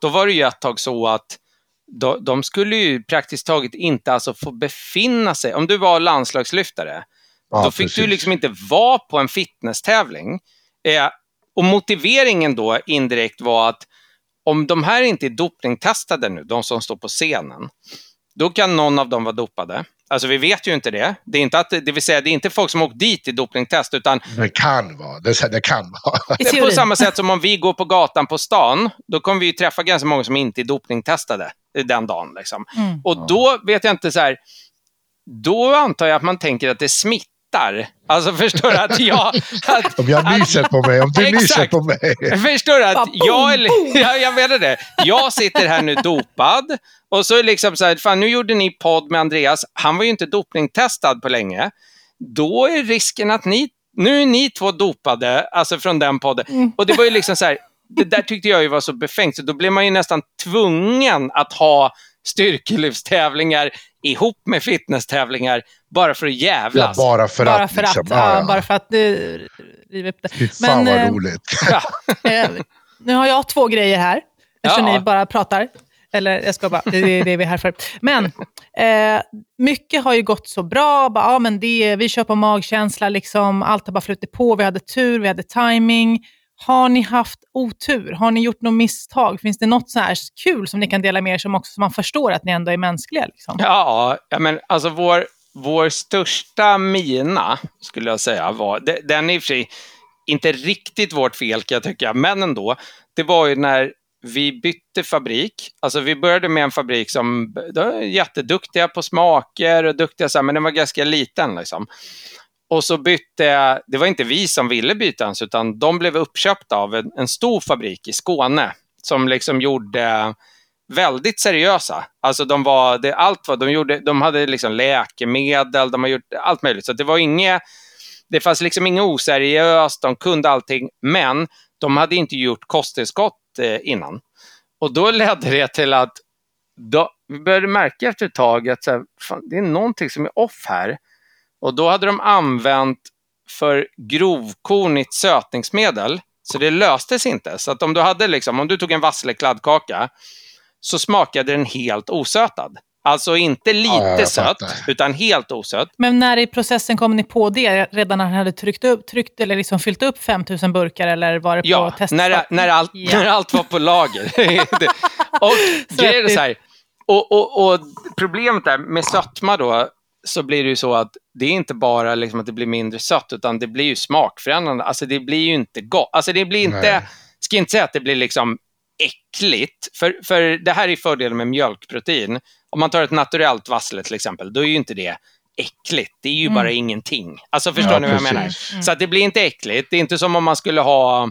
då var det ju ett tag så att de, de skulle ju praktiskt taget inte alltså få befinna sig, om du var landslagslyftare, ja, då fick precis. du liksom inte vara på en fitnesstävling. Eh, och motiveringen då indirekt var att om de här inte är dopningstestade nu, de som står på scenen, då kan någon av dem vara dopade. Alltså vi vet ju inte det. Det är inte, att, det vill säga, det är inte folk som åkt dit i dopningstest, utan... Det kan vara. Det, det kan vara. Det är på samma sätt som om vi går på gatan på stan, då kommer vi träffa ganska många som inte är dopningstestade den dagen. Liksom. Mm. Och då vet jag inte så här, då antar jag att man tänker att det smittar skrattar. Alltså förstår du att jag... Att, om jag nyser på mig, om du exakt, nyser på mig. Förstår du att jag, jag, jag menar det. Jag sitter här nu dopad och så är liksom så här, fan nu gjorde ni podd med Andreas, han var ju inte dopningstestad på länge. Då är risken att ni, nu är ni två dopade, alltså från den podden. Mm. Och det var ju liksom så här, det där tyckte jag ju var så befängt, så då blev man ju nästan tvungen att ha styrkelyftstävlingar ihop med fitnesstävlingar bara för att jävlas. Ja, bara för bara att. För liksom. att ja, ja. Bara för att uh, riva upp det. Fy fan vad eh, roligt. eh, nu har jag två grejer här, eftersom ni bara pratar. Eller jag ska bara, det är det vi är här för. Men eh, mycket har ju gått så bra. Bara, ja, men det, vi kör på magkänsla, liksom, allt har bara flutit på. Vi hade tur, vi hade timing. Har ni haft otur? Har ni gjort något misstag? Finns det något så här kul som ni kan dela med er som också så man förstår att ni ändå är mänskliga? Liksom? Ja, ja men alltså vår, vår största mina, skulle jag säga, var, den är i och för sig inte riktigt vårt fel kan jag tycka, men ändå. Det var ju när vi bytte fabrik. Alltså vi började med en fabrik som var jätteduktiga på smaker och duktiga så här, men den var ganska liten. Liksom. Och så bytte, det var inte vi som ville byta ens, utan de blev uppköpta av en, en stor fabrik i Skåne som liksom gjorde väldigt seriösa. Alltså de var, det, allt vad de gjorde, de hade liksom läkemedel, de har gjort allt möjligt. Så det var inget, det fanns liksom inget oseriöst, de kunde allting, men de hade inte gjort kosttillskott eh, innan. Och då ledde det till att då, vi började märka efter ett tag att så här, fan, det är någonting som är off här. Och då hade de använt för grovkornigt sötningsmedel, så det löstes inte. Så att om du hade liksom, om du tog en vasslekladdkaka så smakade den helt osötad. Alltså inte lite ja, sött, utan helt osött. Men när i processen kom ni på det? Redan när han hade tryckt upp, tryckt, eller liksom fyllt upp 5000 burkar eller var det på ja, när, när, allt, ja. när allt var på lager. och grejen är så här, och, och, och, problemet är med sötma då, så blir det ju så att det är inte bara liksom att det blir mindre sött, utan det blir ju smakförändrande. Alltså det blir ju inte gott. Alltså det blir inte, Nej. ska inte säga att det blir liksom äckligt. För, för det här är fördelen med mjölkprotein. Om man tar ett naturellt vassle till exempel, då är ju inte det äckligt. Det är ju mm. bara ingenting. Alltså förstår ja, ni vad jag menar? Mm. Så att det blir inte äckligt. Det är inte som om man skulle ha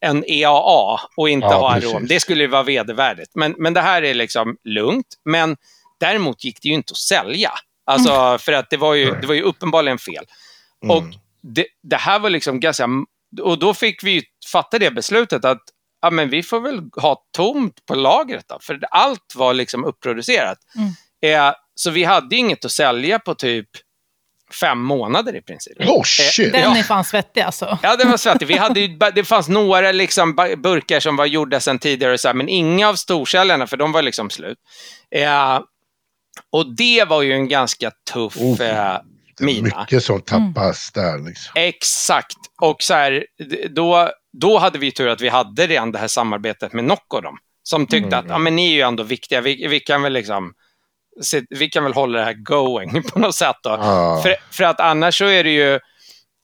en EAA och inte ja, ha arom. Det skulle vara vedervärdigt. Men, men det här är liksom lugnt. Men däremot gick det ju inte att sälja. Alltså, mm. För att det var ju, det var ju uppenbarligen fel. Mm. Och det, det, här var liksom ganska... Och då fick vi fatta det beslutet att ja, men vi får väl ha tomt på lagret då, för allt var liksom upproducerat. Mm. Eh, så vi hade inget att sälja på typ fem månader i princip. Oh, shit. Den ja. är fan svettig alltså. Ja, den var svettig. Vi hade ju, det fanns några liksom burkar som var gjorda sedan tidigare, så här, men inga av storsäljarna, för de var liksom slut. Eh, och det var ju en ganska tuff oh, eh, mina. Mycket som tappas mm. där. Liksom. Exakt. Och så här, då, då hade vi tur att vi hade redan det här samarbetet med Nocco dem, som tyckte mm. att ja, men ni är ju ändå viktiga, vi, vi kan väl liksom vi kan väl hålla det här going på något sätt. Då. Ah. För, för att annars så är det ju,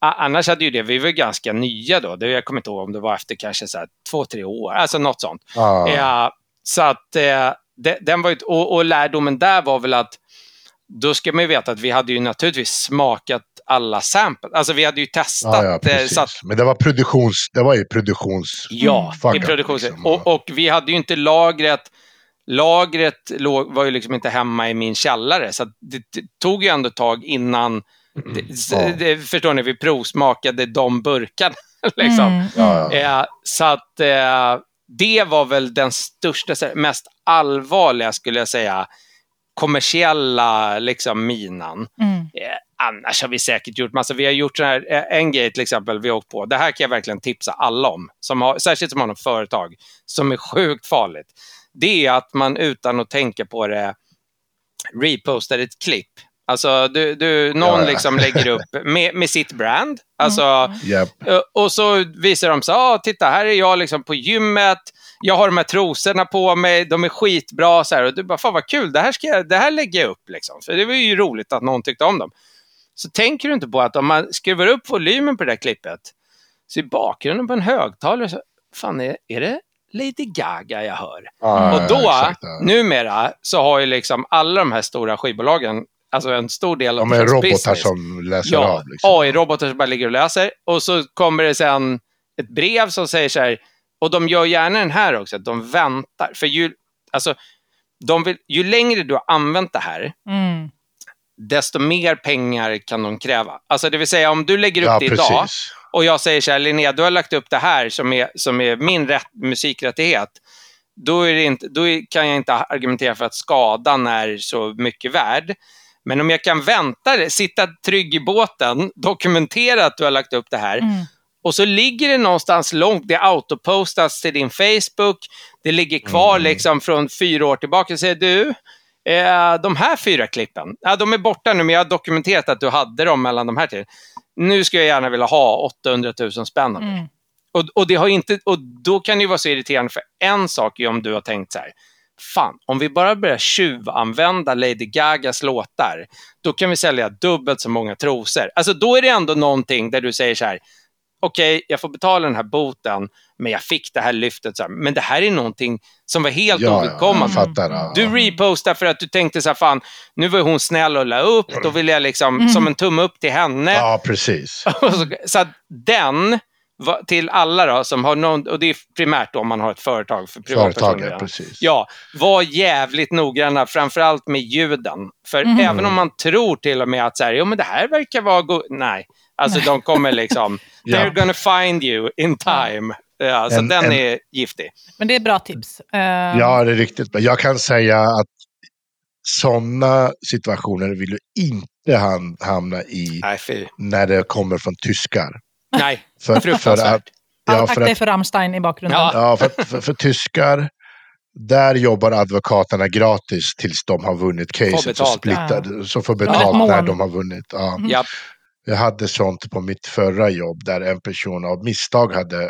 annars hade ju det, vi var ganska nya då, det, jag kommer inte ihåg om det var efter kanske så här, två, tre år, alltså något sånt. Ah. Ja, så att eh, det, den var ju, och, och lärdomen där var väl att då ska man ju veta att vi hade ju naturligtvis smakat alla samples. Alltså vi hade ju testat. Ja, ja, eh, så att, Men det var, produktions, det var ju produktions... Ja, i produktions... Liksom. Och, och, vi hade ju inte lagret... Lagret låg, var ju liksom inte hemma i min källare, så det, det tog ju ändå ett tag innan... Mm. Det, ja. det, förstår ni, vi provsmakade de burkarna. liksom. Mm. Ja, eh, så att eh, det var väl den största, mest allvarliga skulle jag säga, kommersiella liksom, minan. Mm. Eh, annars har vi säkert gjort massa. Vi har gjort här, eh, en grej till exempel vi har åkt på. Det här kan jag verkligen tipsa alla om, som har, särskilt som har något företag, som är sjukt farligt. Det är att man utan att tänka på det repostar ett klipp. Alltså, du, du, någon ja, ja. liksom lägger upp med, med sitt brand. Alltså, mm. yep. Och så visar de så ah, titta här är jag liksom på gymmet, jag har de här trosorna på mig, de är skitbra. Så här, och du bara, fan vad kul, det här, ska jag, det här lägger jag upp. Liksom. För det var ju roligt att någon tyckte om dem. Så tänker du inte på att om man skruvar upp volymen på det där klippet, så i bakgrunden på en högtalare, så, fan är, är det Lady Gaga jag hör? Ah, och då, ja, exakt, ja. numera, så har ju liksom alla de här stora skivbolagen Alltså en stor del av De är robotar business. som läser ja, av. Liksom. AI-robotar som bara ligger och läser. Och så kommer det sen ett brev som säger så här, och de gör gärna den här också, att de väntar. För ju, alltså, de vill, ju längre du har använt det här, mm. desto mer pengar kan de kräva. Alltså det vill säga om du lägger upp ja, det precis. idag och jag säger så här, Linnea, du har lagt upp det här som är, som är min rätt, musikrättighet. Då, är inte, då kan jag inte argumentera för att skadan är så mycket värd. Men om jag kan vänta, sitta trygg i båten, dokumentera att du har lagt upp det här mm. Och så ligger det någonstans långt, det autopostas till din Facebook, det ligger kvar mm. liksom från fyra år tillbaka. Säger du, eh, de här fyra klippen, ja, de är borta nu, men jag har dokumenterat att du hade dem mellan de här till. Nu skulle jag gärna vilja ha 800 000 spänn av mm. och, och, det har inte, och då kan det ju vara så irriterande, för en sak är om du har tänkt så här, fan, om vi bara börjar tjuvanvända Lady Gagas låtar, då kan vi sälja dubbelt så många trosor. Alltså då är det ändå någonting där du säger så här, okej, okay, jag får betala den här boten, men jag fick det här lyftet. Så här, men det här är någonting som var helt Ja, ovidkommande. fattar. Ja. Du repostar för att du tänkte så här, fan, nu var hon snäll och la upp, då vill jag liksom, som en tumme upp till henne. Ja, precis. Så, så att den, till alla då, som har någon, och det är primärt om man har ett företag för privatpersoner. Precis. Ja, var jävligt noggranna, framförallt med ljuden. För Mhm. även om man tror till och med att så här, jo, men det här verkar vara go-. Nej, alltså de kommer liksom, Ja. they're gonna find you in time. Ja, så En- den en- är giftig. Men det är bra tips. Eh, Ja, det är riktigt. Men jag kan säga att sådana situationer vill du inte ham- hamna i Nej, när det kommer från tyskar. Nej, För, för fruktansvärt. att, ja, Akta för, dig att, för Rammstein i bakgrunden. Ja. ja, för, för, för tyskar, där jobbar advokaterna gratis tills de har vunnit caset. Så, betalt, splittar, så får Ja, betalt ett när de har vunnit. Ja. Mm. Jag hade sånt på mitt förra jobb där en person av misstag hade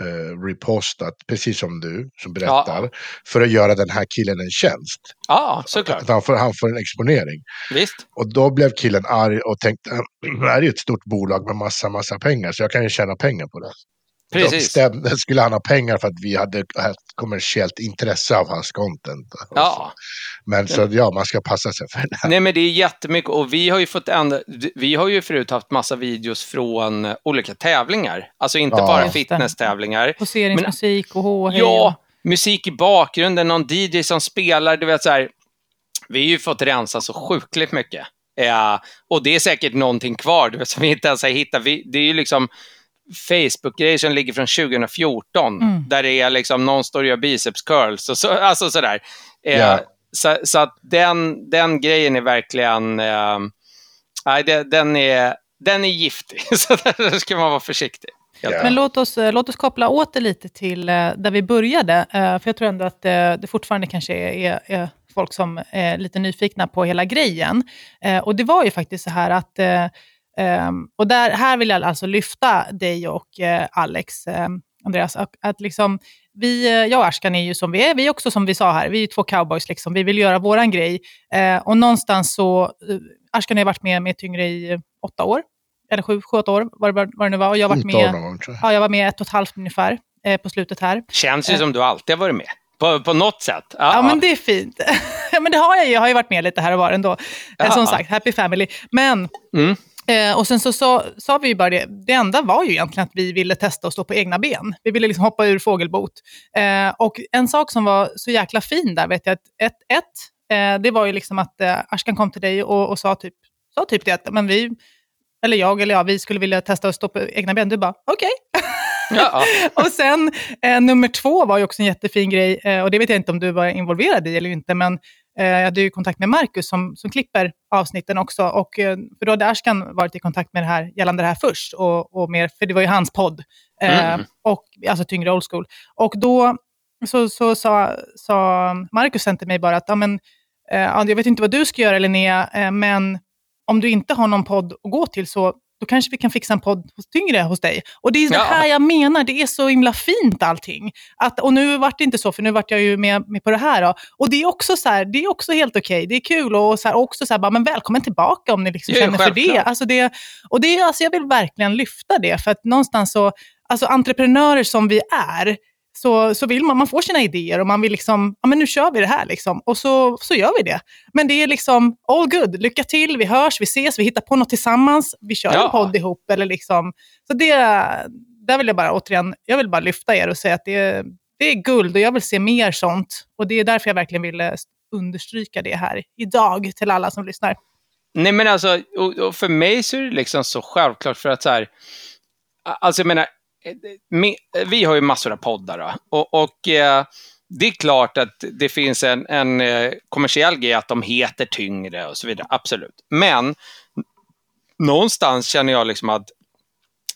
eh, repostat, precis som du som berättar, för att göra den här killen en tjänst. Ja, såklart. Att han får, han får en exponering. Visst. Och då blev killen arg och tänkte, det här är ju ett stort bolag med massa, massa pengar, så jag kan ju tjäna pengar på det. Precis. bestämde, skulle han ha pengar för att vi hade haft kommersiellt intresse av hans content. Ja. Men så ja, man ska passa sig för det här. Nej, men det är jättemycket och vi har ju fått ändra, vi har ju förut haft massa videos från eh, olika tävlingar. Alltså inte Ja. bara fitnesstävlingar. Poseringsmusik och hå Ja, musik i bakgrunden, någon DJ som spelar, du vet så här. Vi har ju fått rensa så sjukligt mycket. Ja, och det är säkert någonting kvar du vet, som vi inte ens har hittat. Vi, det är ju liksom Facebook-grejer som ligger från 2014, Mm. där det är liksom någon står och gör biceps curls och så, alltså sådär. Eh. Så, så att den, den grejen är verkligen, eh, nej, det, den, är, den är giftig, så där ska man vara försiktig. Ja. Men låt oss, eh, låt oss koppla åter lite till eh, där vi började. För jag tror ändå att det fortfarande kanske är, är, är folk som är lite nyfikna på hela grejen. Och det var ju faktiskt så här att, ehm, och där, här vill jag alltså lyfta dig och eh, Alex, eh, Andreas, att, att liksom, vi, eh, jag och Ashkan är ju som vi är, vi är också som vi sa här, vi är ju två cowboys, liksom. vi vill göra våran grej. Eh, Och någonstans så, eh, Ashkan har varit med med Tyngre i åtta år, eller sju, sju åtta år, vad det, vad det nu var. Och jag har varit år med, ja, jag var med ett och ett halvt ungefär eh, på slutet här. Känns ju som du alltid har varit med. På, på något sätt. Ja, Ja, men det är fint. ja, men det har jag ju. Jag har ju varit med lite här och var ändå. Eh, Ja. Som sagt, happy family. Men, Mm. Eh, och sen så sa, sa vi ju bara det, det enda var ju egentligen att vi ville testa att stå på egna ben. Vi ville liksom hoppa ur fågelbot. Eh, och en sak som var så jäkla fin där, vet jag, att ett, ett eh, det var ju liksom att eh, Ashkan kom till dig och, och sa, typ, sa typ det att men vi, eller jag eller jag, vi skulle vilja testa att stå på egna ben. Du bara, okej. Ja, och sen eh, nummer två var ju också en jättefin grej, eh, och det vet jag inte om du var involverad i eller inte, men jag hade ju kontakt med Marcus som, som klipper avsnitten också, och eh, för då hade Ashkan varit i kontakt med det här, gällande det här först, och, och mer, för det var ju hans podd, eh, Mm. och, alltså tyngre old school. Och då så, så sa, sa Marcus sen till mig bara att, ja, men, eh, ja, jag vet inte vad du ska göra Linnea, eh, men om du inte har någon podd att gå till så då kanske vi kan fixa en podd hos tyngre hos dig. Och det är det Ja. här jag menar, det är så himla fint allting. Att, och nu vart det inte så, för nu vart jag ju med, med på det här. Då. Och det är också så här, det är också helt okej, det är kul och så här, också så här, bara, men välkommen tillbaka om ni liksom känner för det. självklart. Alltså det. Och det alltså jag vill verkligen lyfta det, för att någonstans så, alltså entreprenörer som vi är, så, så vill man, man får sina idéer och man vill liksom, ja men nu kör vi det här liksom. Och så, så gör vi det. Men det är liksom all good, lycka till, vi hörs, vi ses, vi hittar på något tillsammans, vi kör Ja. en podd ihop. Eller liksom. Så det, där vill jag bara återigen, jag vill bara lyfta er och säga att det, är- det är guld och jag vill se mer sånt. Och det är därför jag verkligen ville understryka det här idag till alla som lyssnar. Nej, men alltså, och, och för mig så är det liksom så självklart för att så här, alltså jag menar, me, vi har ju massor av poddar då, och, och eh, det är klart att det finns en, en eh, kommersiell grej att de heter tyngre och så vidare, absolut. Men någonstans känner jag liksom att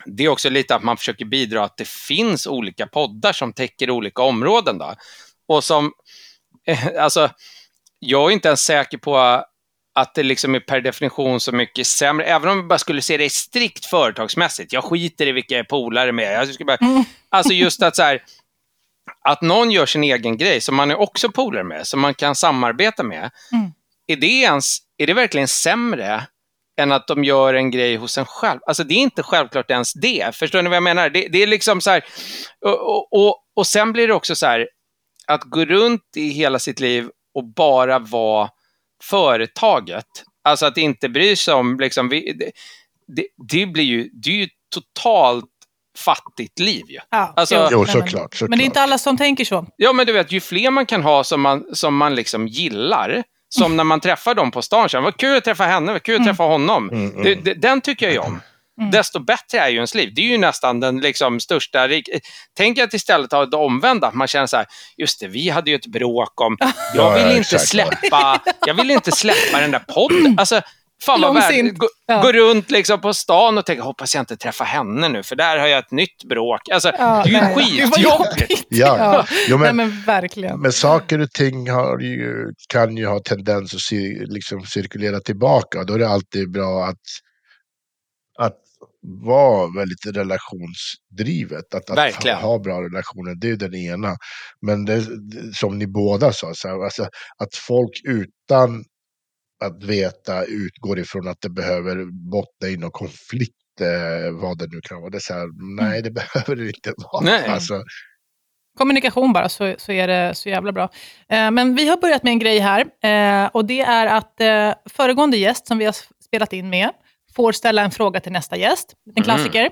det är också lite att man försöker bidra att det finns olika poddar som täcker olika områden. Då. Och som, alltså, jag är inte ens säker på att det liksom är per definition så mycket sämre, även om vi bara skulle se det strikt företagsmässigt. Jag skiter i vilka jag är polare med. Jag skulle bara, Mm. Alltså just att så här, att någon gör sin egen grej som man är också polare med, som man kan samarbeta med. Mm. Är, det ens, är det verkligen sämre än att de gör en grej hos en själv? Alltså det är inte självklart ens det. Förstår ni vad jag menar? Det, det är liksom så här, och, och, och, och sen blir det också så här, att gå runt i hela sitt liv och bara vara företaget. Alltså att inte bry sig om, liksom, vi, det, det, det, blir ju, det är ju totalt fattigt liv ju. Ja, Alltså- Jo, såklart. såklart. Men det är inte alla som tänker så. Ja, men du vet, ju fler man kan ha som man, som man liksom gillar, som när man träffar dem på stan, så vad kul att träffa henne, vad kul att träffa honom. Mm, mm. Det, det, den tycker jag ju om. Mm. Desto bättre är ju ens liv. Det är ju nästan den liksom största... rik- Tänk att istället ha det omvända, att man känner så här, just det, vi hade ju ett bråk om, jag Ja, vill ja, inte exakt. släppa, jag vill inte släppa den där podden. Alltså, fan vad värd, gå, Ja. gå runt liksom på stan och tänka, hoppas jag inte träffar henne nu, för där har jag ett nytt bråk. Alltså, Ja, det är ju skitjobbigt. jobbigt. Ja, Ja. Jo, Nej, men, men verkligen. men saker och ting har ju, kan ju ha tendens att cir, liksom cirkulera tillbaka. Då är det alltid bra att, vara väldigt relationsdrivet. Att, att Verkligen. ha, ha bra relationer, det är ju den ena. Men det, som ni båda sa, så här, alltså, att folk utan att veta utgår ifrån att det behöver bottna i någon konflikt, eh, vad det nu kan vara. Det så här, nej det behöver det inte vara. Nej. Alltså, Kommunikation bara, så, så är det så jävla bra. Eh, men vi har börjat med en grej här. Eh, och det är att eh, föregående gäst som vi har spelat in med får ställa en fråga till nästa gäst. En klassiker.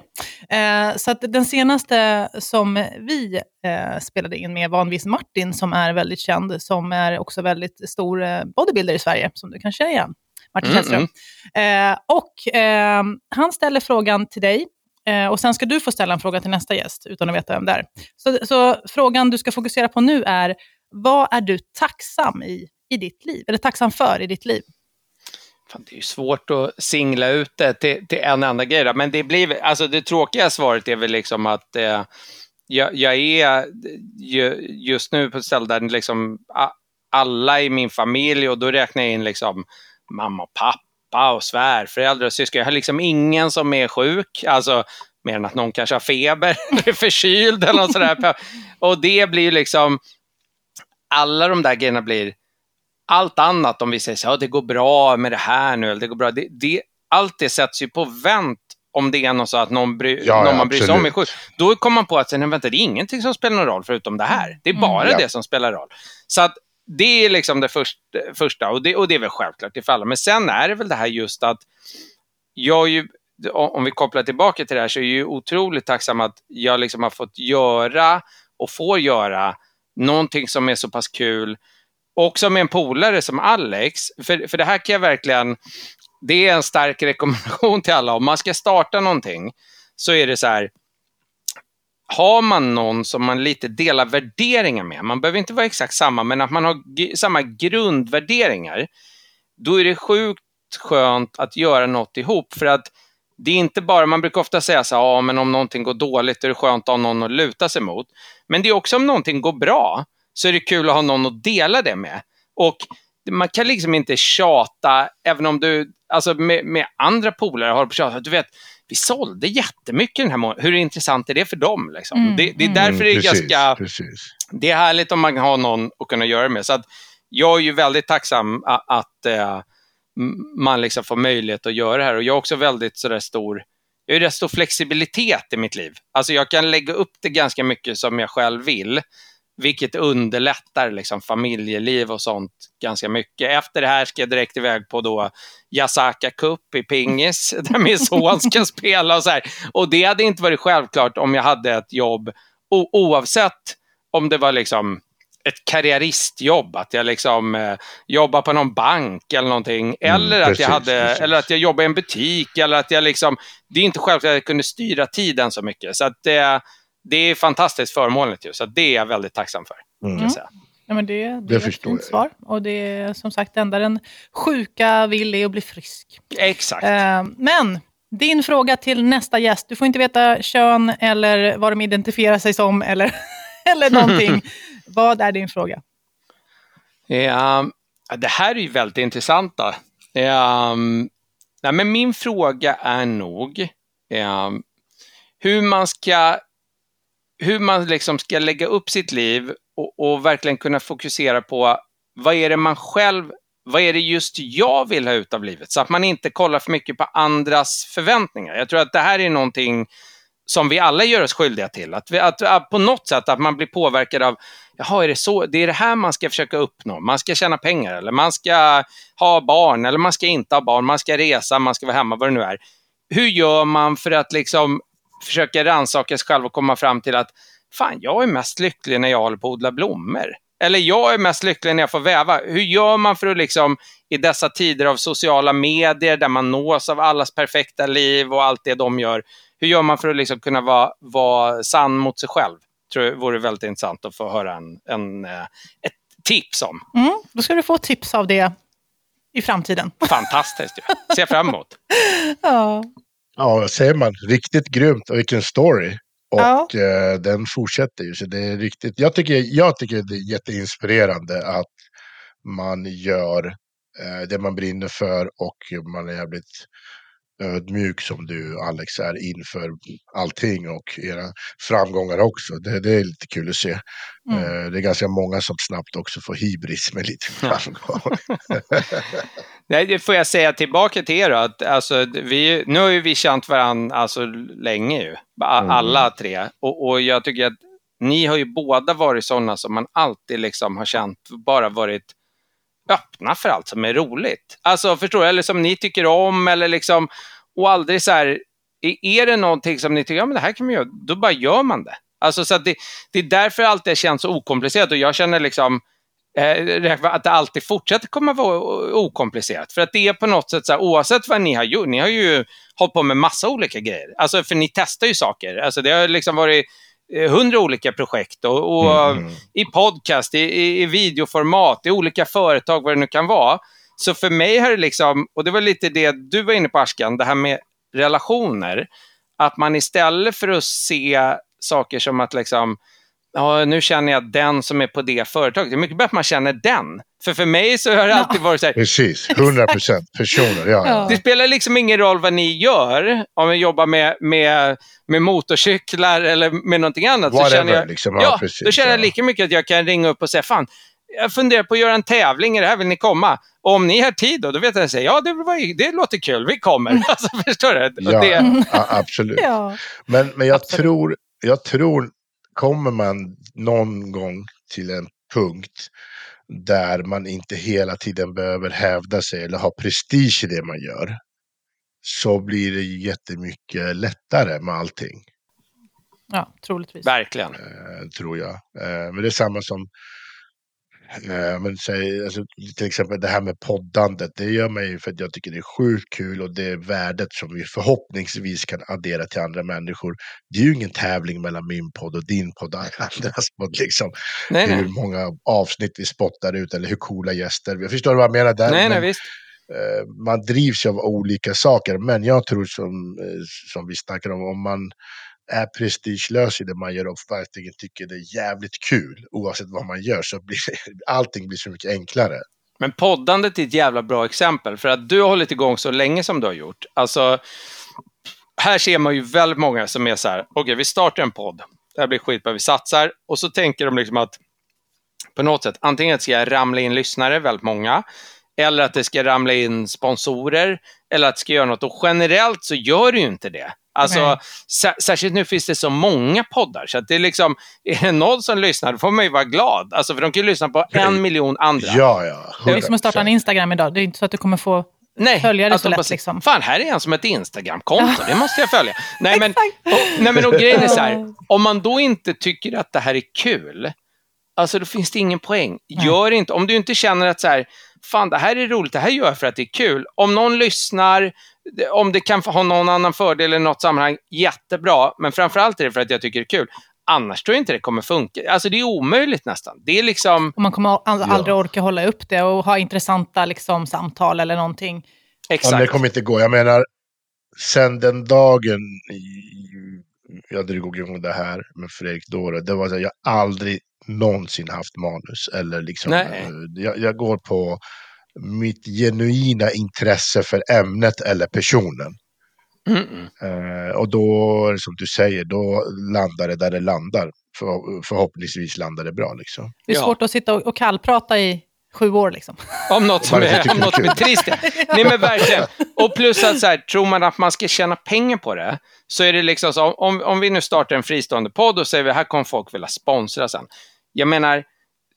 Eh, så den senaste som vi eh, spelade in med var en viss Martin som är väldigt känd, som är också väldigt stor eh, bodybuilder i Sverige, som du kan känna igen. Martin Mm, Källström. Eh, och eh, han ställer frågan till dig. Och sen ska du få ställa en fråga till nästa gäst, utan att veta vem det är. Så, så frågan du ska fokusera på nu är, vad är du tacksam i, i ditt liv? Eller tacksam för i ditt liv? Fan, det är ju svårt att singla ut det till, till en enda grej. då. Men det, blir, alltså det tråkiga svaret är väl liksom att eh, jag, jag är ju, just nu på ett ställe där liksom alla i min familj och då räknar jag in liksom mamma och pappa och svärföräldrar och syskon. Jag har liksom ingen som är sjuk. Alltså mer än att någon kanske har feber är förkyld eller något sådär. Och det blir liksom, alla de där grejerna blir allt annat, om vi säger så här, "Ja, det går bra med det här nu, eller det går bra, det, det, allt det sätts ju på vänt om det är någon så att någon, bry, Ja, någon man bryr sig om är absolut. sjuk. Då kommer man på att nej, vänta, det är ingenting som spelar någon roll förutom det här. Det är bara Mm. Det som spelar roll. Så att det är liksom det först, första och det, och det är väl självklart för alla. Men sen är det väl det här just att jag ju, om vi kopplar tillbaka till det här, så är jag ju otroligt tacksam att jag liksom har fått göra och får göra någonting som är så pass kul. Också med en polare som Alex, för, för det här kan jag verkligen, det är en stark rekommendation till alla. Om man ska starta någonting så är det så här, har man någon som man lite delar värderingar med, man behöver inte vara exakt samma, men att man har g- samma grundvärderingar, då är det sjukt skönt att göra något ihop. För att det är inte bara, man brukar ofta säga så här, ja men om någonting går dåligt är det skönt att ha någon att luta sig mot. Men det är också om någonting går bra, så är det kul att ha någon att dela det med. Och man kan liksom inte tjata, även om du, alltså med, med andra polare har du tjatat, du vet, vi sålde jättemycket den här månaden. Hur intressant är det för dem? Liksom? Mm, Det, det är mm. därför det är precis, ganska precis. det är härligt om man har någon att kunna göra det med. Så att jag är ju väldigt tacksam att, att m- man liksom får möjlighet att göra det här. Och jag har också väldigt sådär stor, jag har rätt stor flexibilitet i mitt liv. Alltså jag kan lägga upp det ganska mycket som jag själv vill. Vilket underlättar liksom familjeliv och sånt ganska mycket. Efter det här ska jag direkt iväg på då Yasaka Cup i pingis, där min son ska spela och så här. Och det hade inte varit självklart om jag hade ett jobb, o- oavsett om det var liksom ett karriäristjobb, att jag liksom eh, jobbar på någon bank eller någonting, eller, att precis, jag hade, precis. eller att jag jobbar i en butik, eller att jag liksom, det är inte självklart att jag kunde styra tiden så mycket. Så att det, det är fantastiskt förmånligt ju, så det är jag väldigt tacksam för. Mm. Kan jag säga. Ja, men det, det, Det är ett förstår fint jag. svar. Och det är som sagt det enda den sjuka vill är att bli frisk. Exakt. Eh, men din fråga till nästa gäst. Du får inte veta kön eller vad de identifierar sig som eller, eller någonting. vad är din fråga? Ja, det här är ju väldigt intressant. Då. Ja, nej, men min fråga är nog ja, hur man ska hur man liksom ska lägga upp sitt liv och, och, verkligen kunna fokusera på vad är det man själv, vad är det just jag vill ha ut av livet? Så att man inte kollar för mycket på andras förväntningar. Jag tror att det här är någonting som vi alla gör oss skyldiga till. Att, vi, att, att, på något sätt att man blir påverkad av, jaha, är det så? Det är det här man ska försöka uppnå. Man ska tjäna pengar eller man ska ha barn eller man ska inte ha barn. Man ska resa, man ska vara hemma, vad det nu är. Hur gör man för att liksom försöka rannsaka sig själv och komma fram till att fan, jag är mest lycklig när jag håller på att odla blommor. Eller jag är mest lycklig när jag får väva. Hur gör man för att liksom i dessa tider av sociala medier där man nås av allas perfekta liv och allt det de gör. Hur gör man för att liksom kunna vara, vara sann mot sig själv? tror jag vore väldigt intressant att få höra en, en, eh, ett tips om. Mm, då ska du få tips av det i framtiden. Fantastiskt ju. Ser fram emot. ja. Ja, säger man. Riktigt grymt och vilken story. Och ja. eh, den fortsätter ju. Så det är riktigt. Jag tycker, jag tycker det är jätteinspirerande att man gör eh, det man brinner för och man är jävligt ödmjuk som du Alex är inför allting och era framgångar också. Det, det är lite kul att se. Mm. Eh, det är ganska många som snabbt också får hybris med lite framgång. Nej, det får jag säga tillbaka till er då. Att, alltså, vi, nu har ju vi känt varandra alltså, länge ju, mm. alla mm. tre. Och, och jag tycker att ni har ju båda varit sådana som man alltid liksom har känt bara varit öppna för allt som är roligt. Alltså förstår du, eller som ni tycker om eller liksom, och aldrig så här, e-, är det någonting som ni tycker, ja men det här kan man göra, då bara gör man det. Alltså så att det, det är därför allt det känns så okomplicerat och jag känner liksom eh, att det alltid fortsätter komma vara okomplicerat. För att det är på något sätt så här, oavsett vad ni har gjort, ni har ju hållit på med massa olika grejer. Alltså för ni testar ju saker. Alltså det har liksom varit hundra olika projekt och, och mm. i podcast, i, i, i, videoformat, i olika företag, vad det nu kan vara. Så för mig har det liksom, och det var lite det du var inne på Askan, det här med relationer. Att man istället för att se saker som att liksom, ja, nu känner jag den som är på det företaget. Det är mycket bättre att man känner den. För för mig så har det alltid varit så här. Precis, 100 procent personer. Ja, ja. Det spelar liksom ingen roll vad ni gör, om vi jobbar med, med, med motorcyklar eller med någonting annat. Whatever, så känner jag, liksom. ja, precis, då känner jag lika mycket att jag kan ringa upp och säga, fan, jag funderar på att göra en tävling, är det här vill ni komma? Och om ni har tid då, då vet jag säga, ja det, var, det låter kul, vi kommer. Alltså, förstår du? Ja, det... absolut. ja. Men, men jag, absolut. Tror, jag tror kommer man någon gång till en punkt där man inte hela tiden behöver hävda sig eller ha prestige i det man gör, så blir det jättemycket lättare med allting. Ja, troligtvis. Verkligen. Eh, tror jag. Eh, men det är samma som men säg, alltså, till exempel det här med poddandet, det gör man ju för att jag tycker det är sjukt kul och det är värdet som vi förhoppningsvis kan addera till andra människor. Det är ju ingen tävling mellan min podd och din podd och andras podd. Liksom. Nej, nej. Hur många avsnitt vi spottar ut eller hur coola gäster. Jag förstår vad jag menar där. Nej, nej, visst. Eh, man drivs av olika saker, men jag tror som, eh, som vi snackar om, om man är prestigelös i det man gör och verkligen tycker det är jävligt kul, oavsett vad man gör, så blir allting blir så mycket enklare. Men poddandet är ett jävla bra exempel, för att du har hållit igång så länge som du har gjort. Alltså, här ser man ju väldigt många som är så här, okej, okay, vi startar en podd, det här blir skitbra, vi satsar, och så tänker de liksom att på något sätt, antingen ska jag ramla in lyssnare, väldigt många, eller att det ska ramla in sponsorer, eller att det ska göra något. Och generellt så gör det ju inte det. Alltså, särskilt nu finns det så många poddar, så att det är liksom, är det någon som lyssnar, då får man ju vara glad. Alltså, för de kan ju lyssna på en miljon andra. Ja, ja. Det är som att starta en Instagram idag. Det är inte så att du kommer få Nej, följare så lätt. Liksom. Fan, här är en som ett Instagram-konto, det måste jag följa. Nej, men, och, nej, men och grejen är så här, om man då inte tycker att det här är kul, alltså då finns det ingen poäng. Gör inte, om du inte känner att så här, fan det här är roligt, det här gör jag för att det är kul. Om någon lyssnar, om det kan ha någon annan fördel i något sammanhang, jättebra. Men framförallt är det för att jag tycker det är kul. Annars tror jag inte det kommer funka. Alltså det är omöjligt nästan. Det är liksom... Och man kommer aldrig ja. orka hålla upp det och ha intressanta liksom, samtal eller någonting. Exakt. Ja, det kommer inte gå. Jag menar, sen den dagen jag drog igång det här med Fredrik Dåre, det var så att jag aldrig någonsin haft manus. Eller liksom, eh, jag, jag, går på mitt genuina intresse för ämnet eller personen. Mm. Uh, och då, som du säger, då landar det där det landar. För, förhoppningsvis landar det bra. Liksom. Det är svårt ja. att sitta och, och kallprata i sju år liksom. Om något som, är, om något som är trist. Nej men verkligen. Och plus att så här, tror man att man ska tjäna pengar på det, så är det liksom så, om, om vi nu startar en fristående podd och säger vi här kommer folk vilja sponsra sen. Jag menar,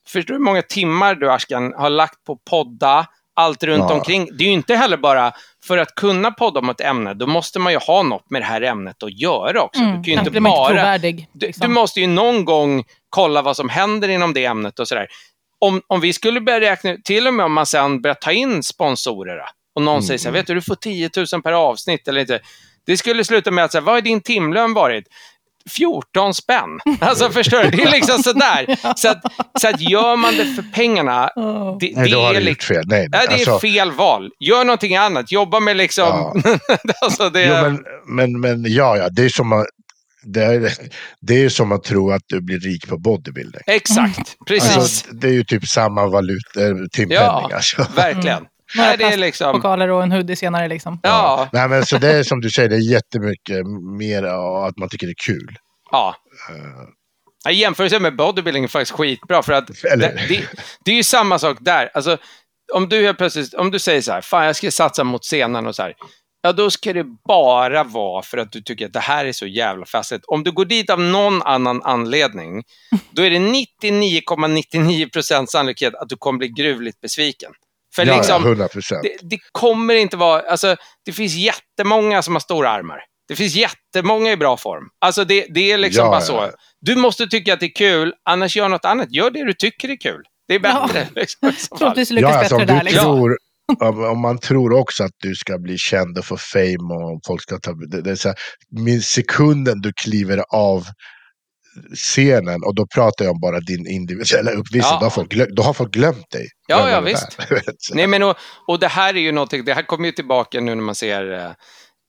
förstår du hur många timmar du Ashkan har lagt på podda, allt runt ja. omkring. Det är ju inte heller bara, för att kunna podda om ett ämne, då måste man ju ha något med det här ämnet att göra också. Mm, du kan ju inte bara... Liksom. Du, du, måste ju någon gång kolla vad som händer inom det ämnet och sådär. Om, om vi skulle börja räkna, till och med om man sen börjar ta in sponsorer och någon mm. säger så här, vet du, du får 10 000 per avsnitt eller inte. Det skulle sluta med att säga, vad har din timlön varit? 14 spänn. Alltså förstår du? Det är liksom sådär. Så att, så att gör man det för pengarna, det, nej, har är, liksom, fel. Nej, nej, det alltså, är fel val. Gör någonting annat. Jobba med liksom... Ja. alltså det... jo, men, men, men ja, ja, det är som att det är, det är som att tro att du blir rik på bodybuilding. Exakt, precis. Alltså, det är ju typ samma valuta, timpenning. Ja, alltså. verkligen. Några Nej, det är liksom... pokaler och en hoodie senare. Liksom. Ja. ja. Nej, men så det är som du säger, det är jättemycket mer att man tycker det är kul. Ja. Uh... I jämförelse med bodybuilding är faktiskt skitbra. För att det, det, det, är ju samma sak där. Alltså, om du, plötsligt, om du säger så här, fan jag ska satsa mot scenen och så här. Ja, då ska det bara vara för att du tycker att det här är så jävla festligt. Om du går dit av någon annan anledning, då är det 99,99 procent ,99 sannolikhet att du kommer bli gruvligt besviken. För ja, liksom, 100%. Det, det, kommer inte vara, alltså det finns jättemånga som har stora armar. Det finns jättemånga i bra form. Alltså det, det är liksom ja, bara så. Du måste tycka att det är kul, annars gör något annat. Gör det du tycker är kul. Det är bättre. Ja. Liksom, Troligtvis lyckas ja, alltså, bättre där. Liksom. Tror, om man tror också att du ska bli känd och få fame och folk ska ta... Det, det är så här, min sekunden du kliver av scenen och då pratar jag om bara din individuella uppvisning. Ja. Då, har folk glömt, då har folk glömt dig. Ja, ja visst. Nej, men och, och det här är ju någonting, det här kommer ju tillbaka nu när man ser eh,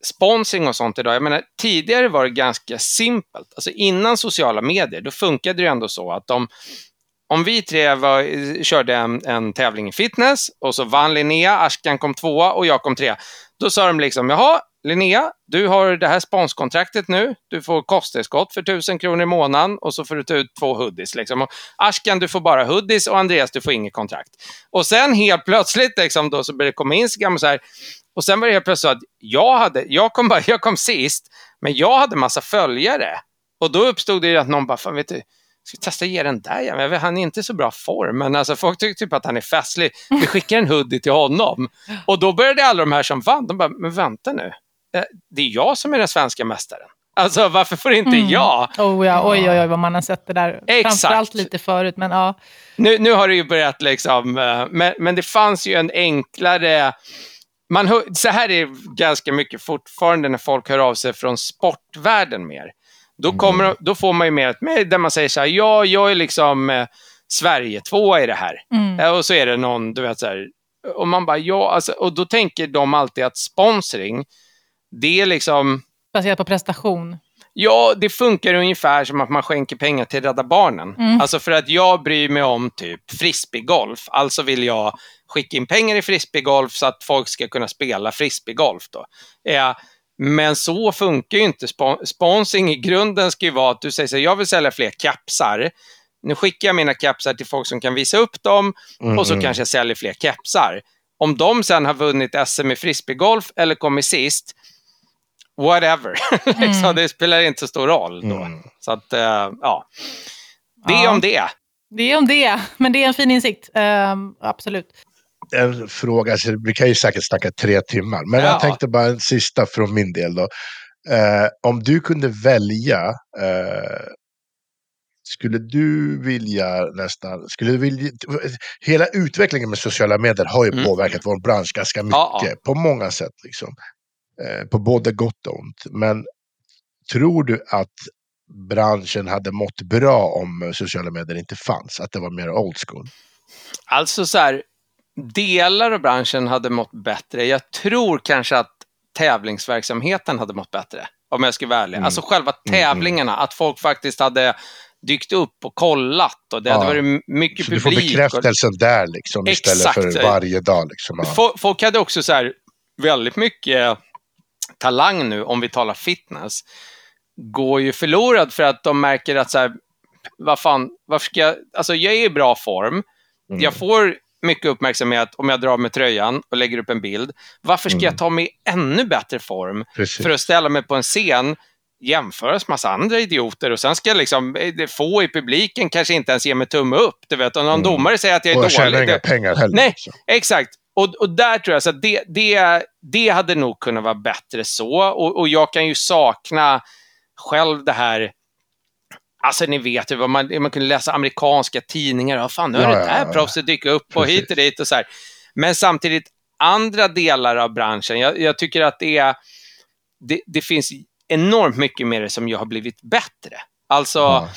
sponsring och sånt idag. Jag menar, tidigare var det ganska simpelt. Alltså innan sociala medier, då funkade det ändå så att de om vi tre var, körde en, en, tävling i fitness och så vann Linnea, Ashkan kom tvåa och jag kom trea. Då sa de liksom, jaha, Linnea, du har det här sponskontraktet nu. Du får kosttillskott för tusen kronor i månaden och så får du ta ut två hoodies. Liksom. Och Ashkan, du får bara hoodies och Andreas, du får inget kontrakt. Och sen helt plötsligt liksom, då, så började det komma in så här. Och sen var det helt plötsligt så att jag, hade, jag, kom bara, jag kom sist, men jag hade massa följare. Och då uppstod det ju att någon bara, fan vet du, ska vi testa att ge den där? Ja, han är inte så bra form, men alltså, folk tycker typ att han är festlig. Vi skickar en hoodie till honom. Och då började alla de här som vann, de bara, men vänta nu, det är jag som är den svenska mästaren. Alltså varför får inte mm. jag? Oh, ja. Oj, oj, oj vad man har sett det där. Exakt. Framförallt lite förut, men ja. Nu, nu har det ju börjat liksom, eh, men, men det fanns ju en enklare man hör, så här är det ganska mycket fortfarande när folk hör av sig från sportvärlden mer. Då, kommer, mm. då får man ju mer mejl där man säger så här, ja, jag är liksom eh, Sverige två i det här. Mm. Eh, och så är det någon, du vet så här, och man bara, ja, alltså, och då tänker de alltid att sponsring, det är liksom... Baserat på prestation? Ja, det funkar ungefär som att man skänker pengar till Rädda Barnen. Mm. Alltså för att jag bryr mig om typ frisbeegolf. Alltså vill jag skicka in pengar i frisbeegolf så att folk ska kunna spela frisbeegolf. Då. Ja, men så funkar ju inte sponsring. I grunden ska ju vara att du säger så här, jag vill sälja fler kapsar. Nu skickar jag mina kapsar till folk som kan visa upp dem mm. och så kanske jag säljer fler kapsar. Om de sen har vunnit SM i frisbeegolf eller kommit sist, whatever. Liksom, mm. det spelar inte så stor roll då. Mm. Så att, uh, ja. Det är ja. om det. Det är om det, men det är en fin insikt. Uh, absolut. En fråga, alltså, vi kan ju säkert snacka tre timmar, men ja. jag tänkte bara en sista från min del då. Uh, om du kunde välja, eh, skulle du vilja nästan, skulle du vilja, hela utvecklingen med sociala medier har ju mm. påverkat vår bransch ganska mycket ja, på många sätt. Liksom. Eh, på både gott och ont. Men tror du att branschen hade mått bra om sociala medier inte fanns? Att det var mer old school? Alltså så här, delar av branschen hade mått bättre. Jag tror kanske att tävlingsverksamheten hade mått bättre, om jag ska vara ärlig. Mm. Alltså själva tävlingarna, mm, mm. att folk faktiskt hade dykt upp och kollat och det ja. hade varit mycket så publik. Du får bekräftelsen och... där liksom, istället Exakt. för varje dag. Liksom. Ja. Folk hade också så här, väldigt mycket talang nu, om vi talar fitness, går ju förlorad för att de märker att så här, vad fan, varför ska jag, alltså jag är i bra form, mm. jag får mycket uppmärksamhet om jag drar med tröjan och lägger upp en bild. Varför ska mm. jag ta mig i ännu bättre form Precis. för att ställa mig på en scen jämföras med massa andra idioter och sen ska liksom, eh, få i publiken kanske inte ens ge mig tumme upp. Du vet, om någon mm. domare säger att jag är och jag dålig. Och jag inga pengar heller. Nej, så. exakt. Och, och där tror jag att det, det, det hade nog kunnat vara bättre så. Och, och jag kan ju sakna själv det här Alltså ni vet ju, man, man kunde läsa amerikanska tidningar. Ja, fan, nu har ja, det där ja, proffset dyka upp och hit och dit och så här. Men samtidigt, andra delar av branschen, jag, jag tycker att det, är, det, det finns enormt mycket med det som jag har blivit bättre. Alltså ja.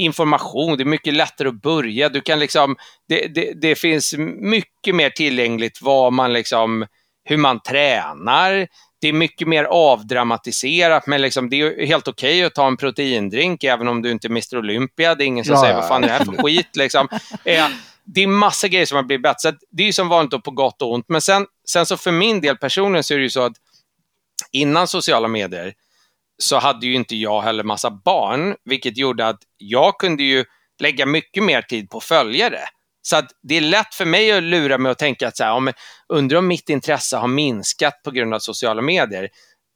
Information, det är mycket lättare att börja. Du kan liksom, det, det, det, finns mycket mer tillgängligt vad man liksom, hur man tränar. Det är mycket mer avdramatiserat, men liksom, det är helt okej okay att ta en proteindrink även om du inte är Mr Olympia. Det är ingen som ja, säger vad fan är det här för skit. Liksom. Eh, det är massa grejer som har blivit bättre. Så det är ju som vanligt på gott och ont. Men sen, sen så för min del personligen så är det ju så att innan sociala medier så hade ju inte jag heller massa barn, vilket gjorde att jag kunde ju lägga mycket mer tid på att följa det. Så att det är lätt för mig att lura mig och tänka att så här, om, undrar om mitt intresse har minskat på grund av sociala medier.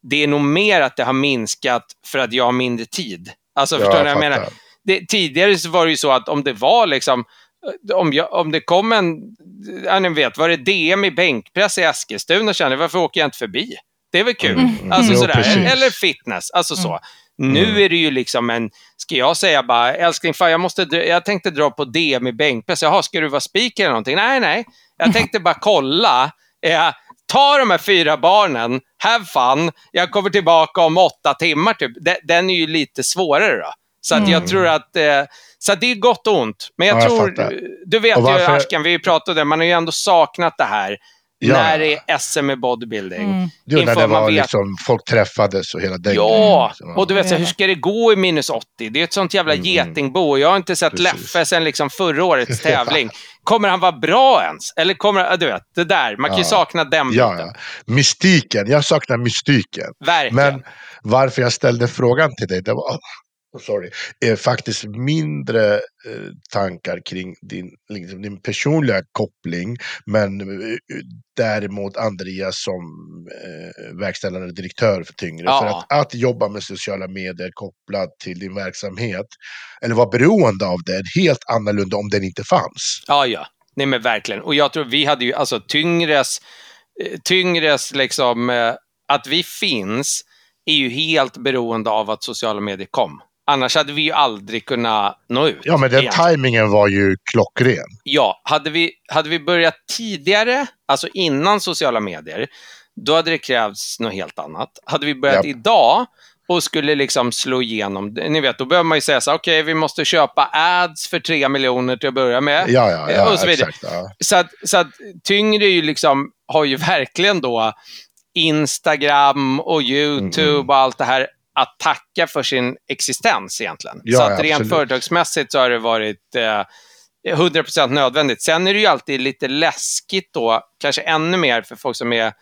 Det är nog mer att det har minskat för att jag har mindre tid. Alltså, förstår ni vad jag menar? Det, tidigare så var det ju så att om det var liksom, om, jag, om det kom en, ja ni vet, var det DM i bänkpress i Eskilstuna, kände varför åker jag inte förbi? Det är väl kul? Mm. Alltså jo, sådär. Eller fitness, alltså så. Mm. Nu mm. är det ju liksom en, ska jag säga bara, älskling, fan, jag, måste, jag tänkte dra på DM i bänkpress. Jaha, ska du vara speaker eller någonting? Nej, nej. Jag tänkte bara kolla. Eh, ta de här fyra barnen, have fun, jag kommer tillbaka om åtta timmar typ. Den är ju lite svårare då. Så att mm. jag tror att, eh, så det är gott och ont. Men jag, ja, jag tror, fattar. du vet ju Ashkan, vi pratade om det, man har ju ändå saknat det här Ja. När det är SM i bodybuilding. Mm. Jo, när det var vet... liksom, folk träffades och hela den Ja, grejen. och du vet så, hur ska det gå i minus 80? Det är ett sånt jävla mm. mm. getingbo. Jag har inte sett Precis. Leffe sedan liksom förra årets tävling. Kommer han vara bra ens? Eller kommer, du vet, det där. Man kan ju sakna den biten. Ja, ja. Mystiken. Jag saknar mystiken. Verkligen. Men varför jag ställde frågan till dig, det var sorry, är faktiskt mindre eh, tankar kring din, liksom, din personliga koppling. Men eh, däremot Andreas som eh, verkställande direktör för Tyngre. Ja. För att, att jobba med sociala medier kopplat till din verksamhet, eller vara beroende av det, är helt annorlunda om den inte fanns. Ja, ja. Nej men verkligen. Och jag tror vi hade ju, alltså Tyngres, eh, Tyngres liksom, eh, att vi finns är ju helt beroende av att sociala medier kom. Annars hade vi ju aldrig kunnat nå ut. Ja, men den egentligen. tajmingen var ju klockren. Ja, hade vi, hade vi börjat tidigare, alltså innan sociala medier, då hade det krävts något helt annat. Hade vi börjat yep. idag och skulle liksom slå igenom, ni vet, då behöver man ju säga så okej, okay, vi måste köpa ads för tre miljoner till att börja med. Ja, ja, ja och så vidare. exakt. Ja. Så, att, så att tyngre ju liksom, har ju verkligen då Instagram och YouTube mm. och allt det här att tacka för sin existens egentligen. Ja, så att rent absolut. företagsmässigt så har det varit eh, 100% nödvändigt. Sen är det ju alltid lite läskigt då, kanske ännu mer för folk som är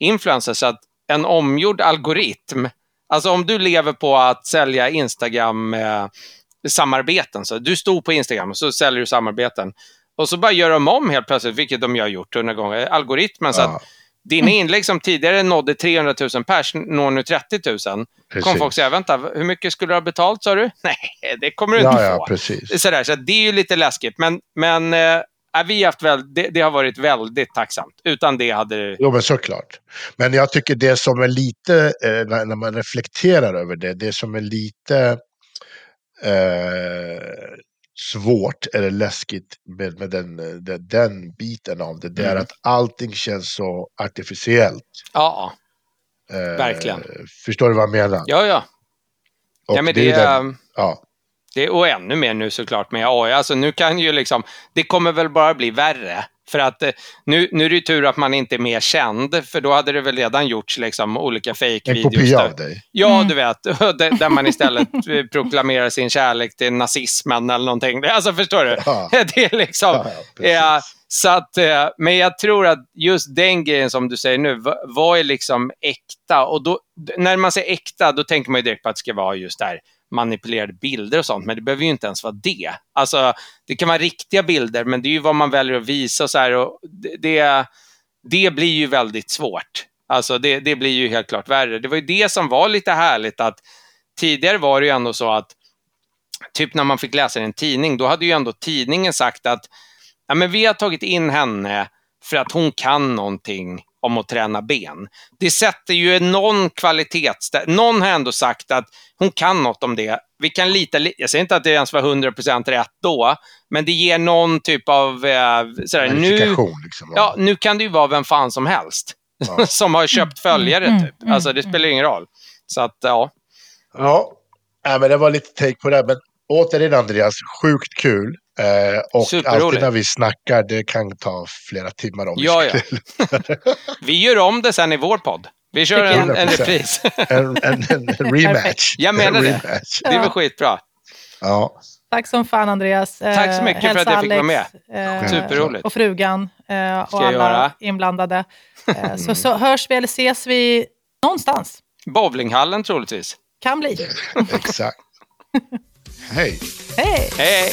influencers, att en omgjord algoritm, alltså om du lever på att sälja Instagram-samarbeten, eh, så du stod på Instagram och så säljer du samarbeten, och så bara gör de om helt plötsligt, vilket de har gjort hundra gånger, algoritmen, ja. så att dina mm. inlägg som tidigare nådde 300 000 pers når nu 30 000. Precis. kommer folk säga, vänta, hur mycket skulle du ha betalt sa du? Nej, det kommer du ja, inte ja, få. Precis. Sådär, så det är ju lite läskigt, men, men äh, vi haft väl, det, det, har varit väldigt tacksamt. Utan det hade det... Jo, men såklart. Men jag tycker det som är lite, eh, när, när, man reflekterar över det, det som är lite eh, svårt eller läskigt med, med den, den, den, biten av det, det är mm. att allting känns så artificiellt. Ja, eh, verkligen. Förstår du vad jag menar? Ja, ja. Och ja, men det, det är den, ja. Det, och ännu mer nu såklart med AI. Alltså nu kan ju liksom, det kommer väl bara bli värre. För att eh, nu, nu är det ju tur att man inte är mer känd, för då hade det väl redan gjorts liksom olika fake-videos. En kopia av dig? Ja, mm. du vet. Där man istället proklamerar sin kärlek till nazismen eller någonting. Alltså förstår du? Ja. Det är liksom... Ja, Så att, eh, men jag tror att just den grejen som du säger nu var ju liksom äkta. Och då, när man säger äkta, då tänker man ju direkt på att det ska vara just där manipulerade bilder och sånt, men det behöver ju inte ens vara det. Alltså, det kan vara riktiga bilder, men det är ju vad man väljer att visa och så här. Och det, det blir ju väldigt svårt. Alltså, det, det blir ju helt klart värre. Det var ju det som var lite härligt att tidigare var det ju ändå så att typ när man fick läsa i en tidning, då hade ju ändå tidningen sagt att ja, men vi har tagit in henne för att hon kan någonting om att träna ben. Det sätter ju någon kvalitets... Någon har ändå sagt att hon kan något om det. Vi kan lita... Jag säger inte att det ens var 100% rätt då, men det ger någon typ av... Eh, sådär, nu, liksom, ja, nu kan det ju vara vem fan som helst ja. som har köpt följare. Mm, typ. Mm, alltså, det spelar ingen roll. Så att, ja. Ja, äh, men det var lite take på det. Men återigen Andreas, sjukt kul. Eh, och alltid när vi snackar, det kan ta flera timmar om ja, ja. vi gör om det sen i vår podd. Vi kör en, en repris. en, en, en, rematch. Jag menar det. Rematch. Det var skitbra. Ja. Tack som fan Andreas. Tack så mycket för att jag fick Alex, vara med. Eh, Superroligt. Och frugan eh, och alla göra. inblandade. Eh, så, så hörs vi eller ses vi någonstans. Bowlinghallen troligtvis. Kan bli. Exakt. Hej. Hej. Hej.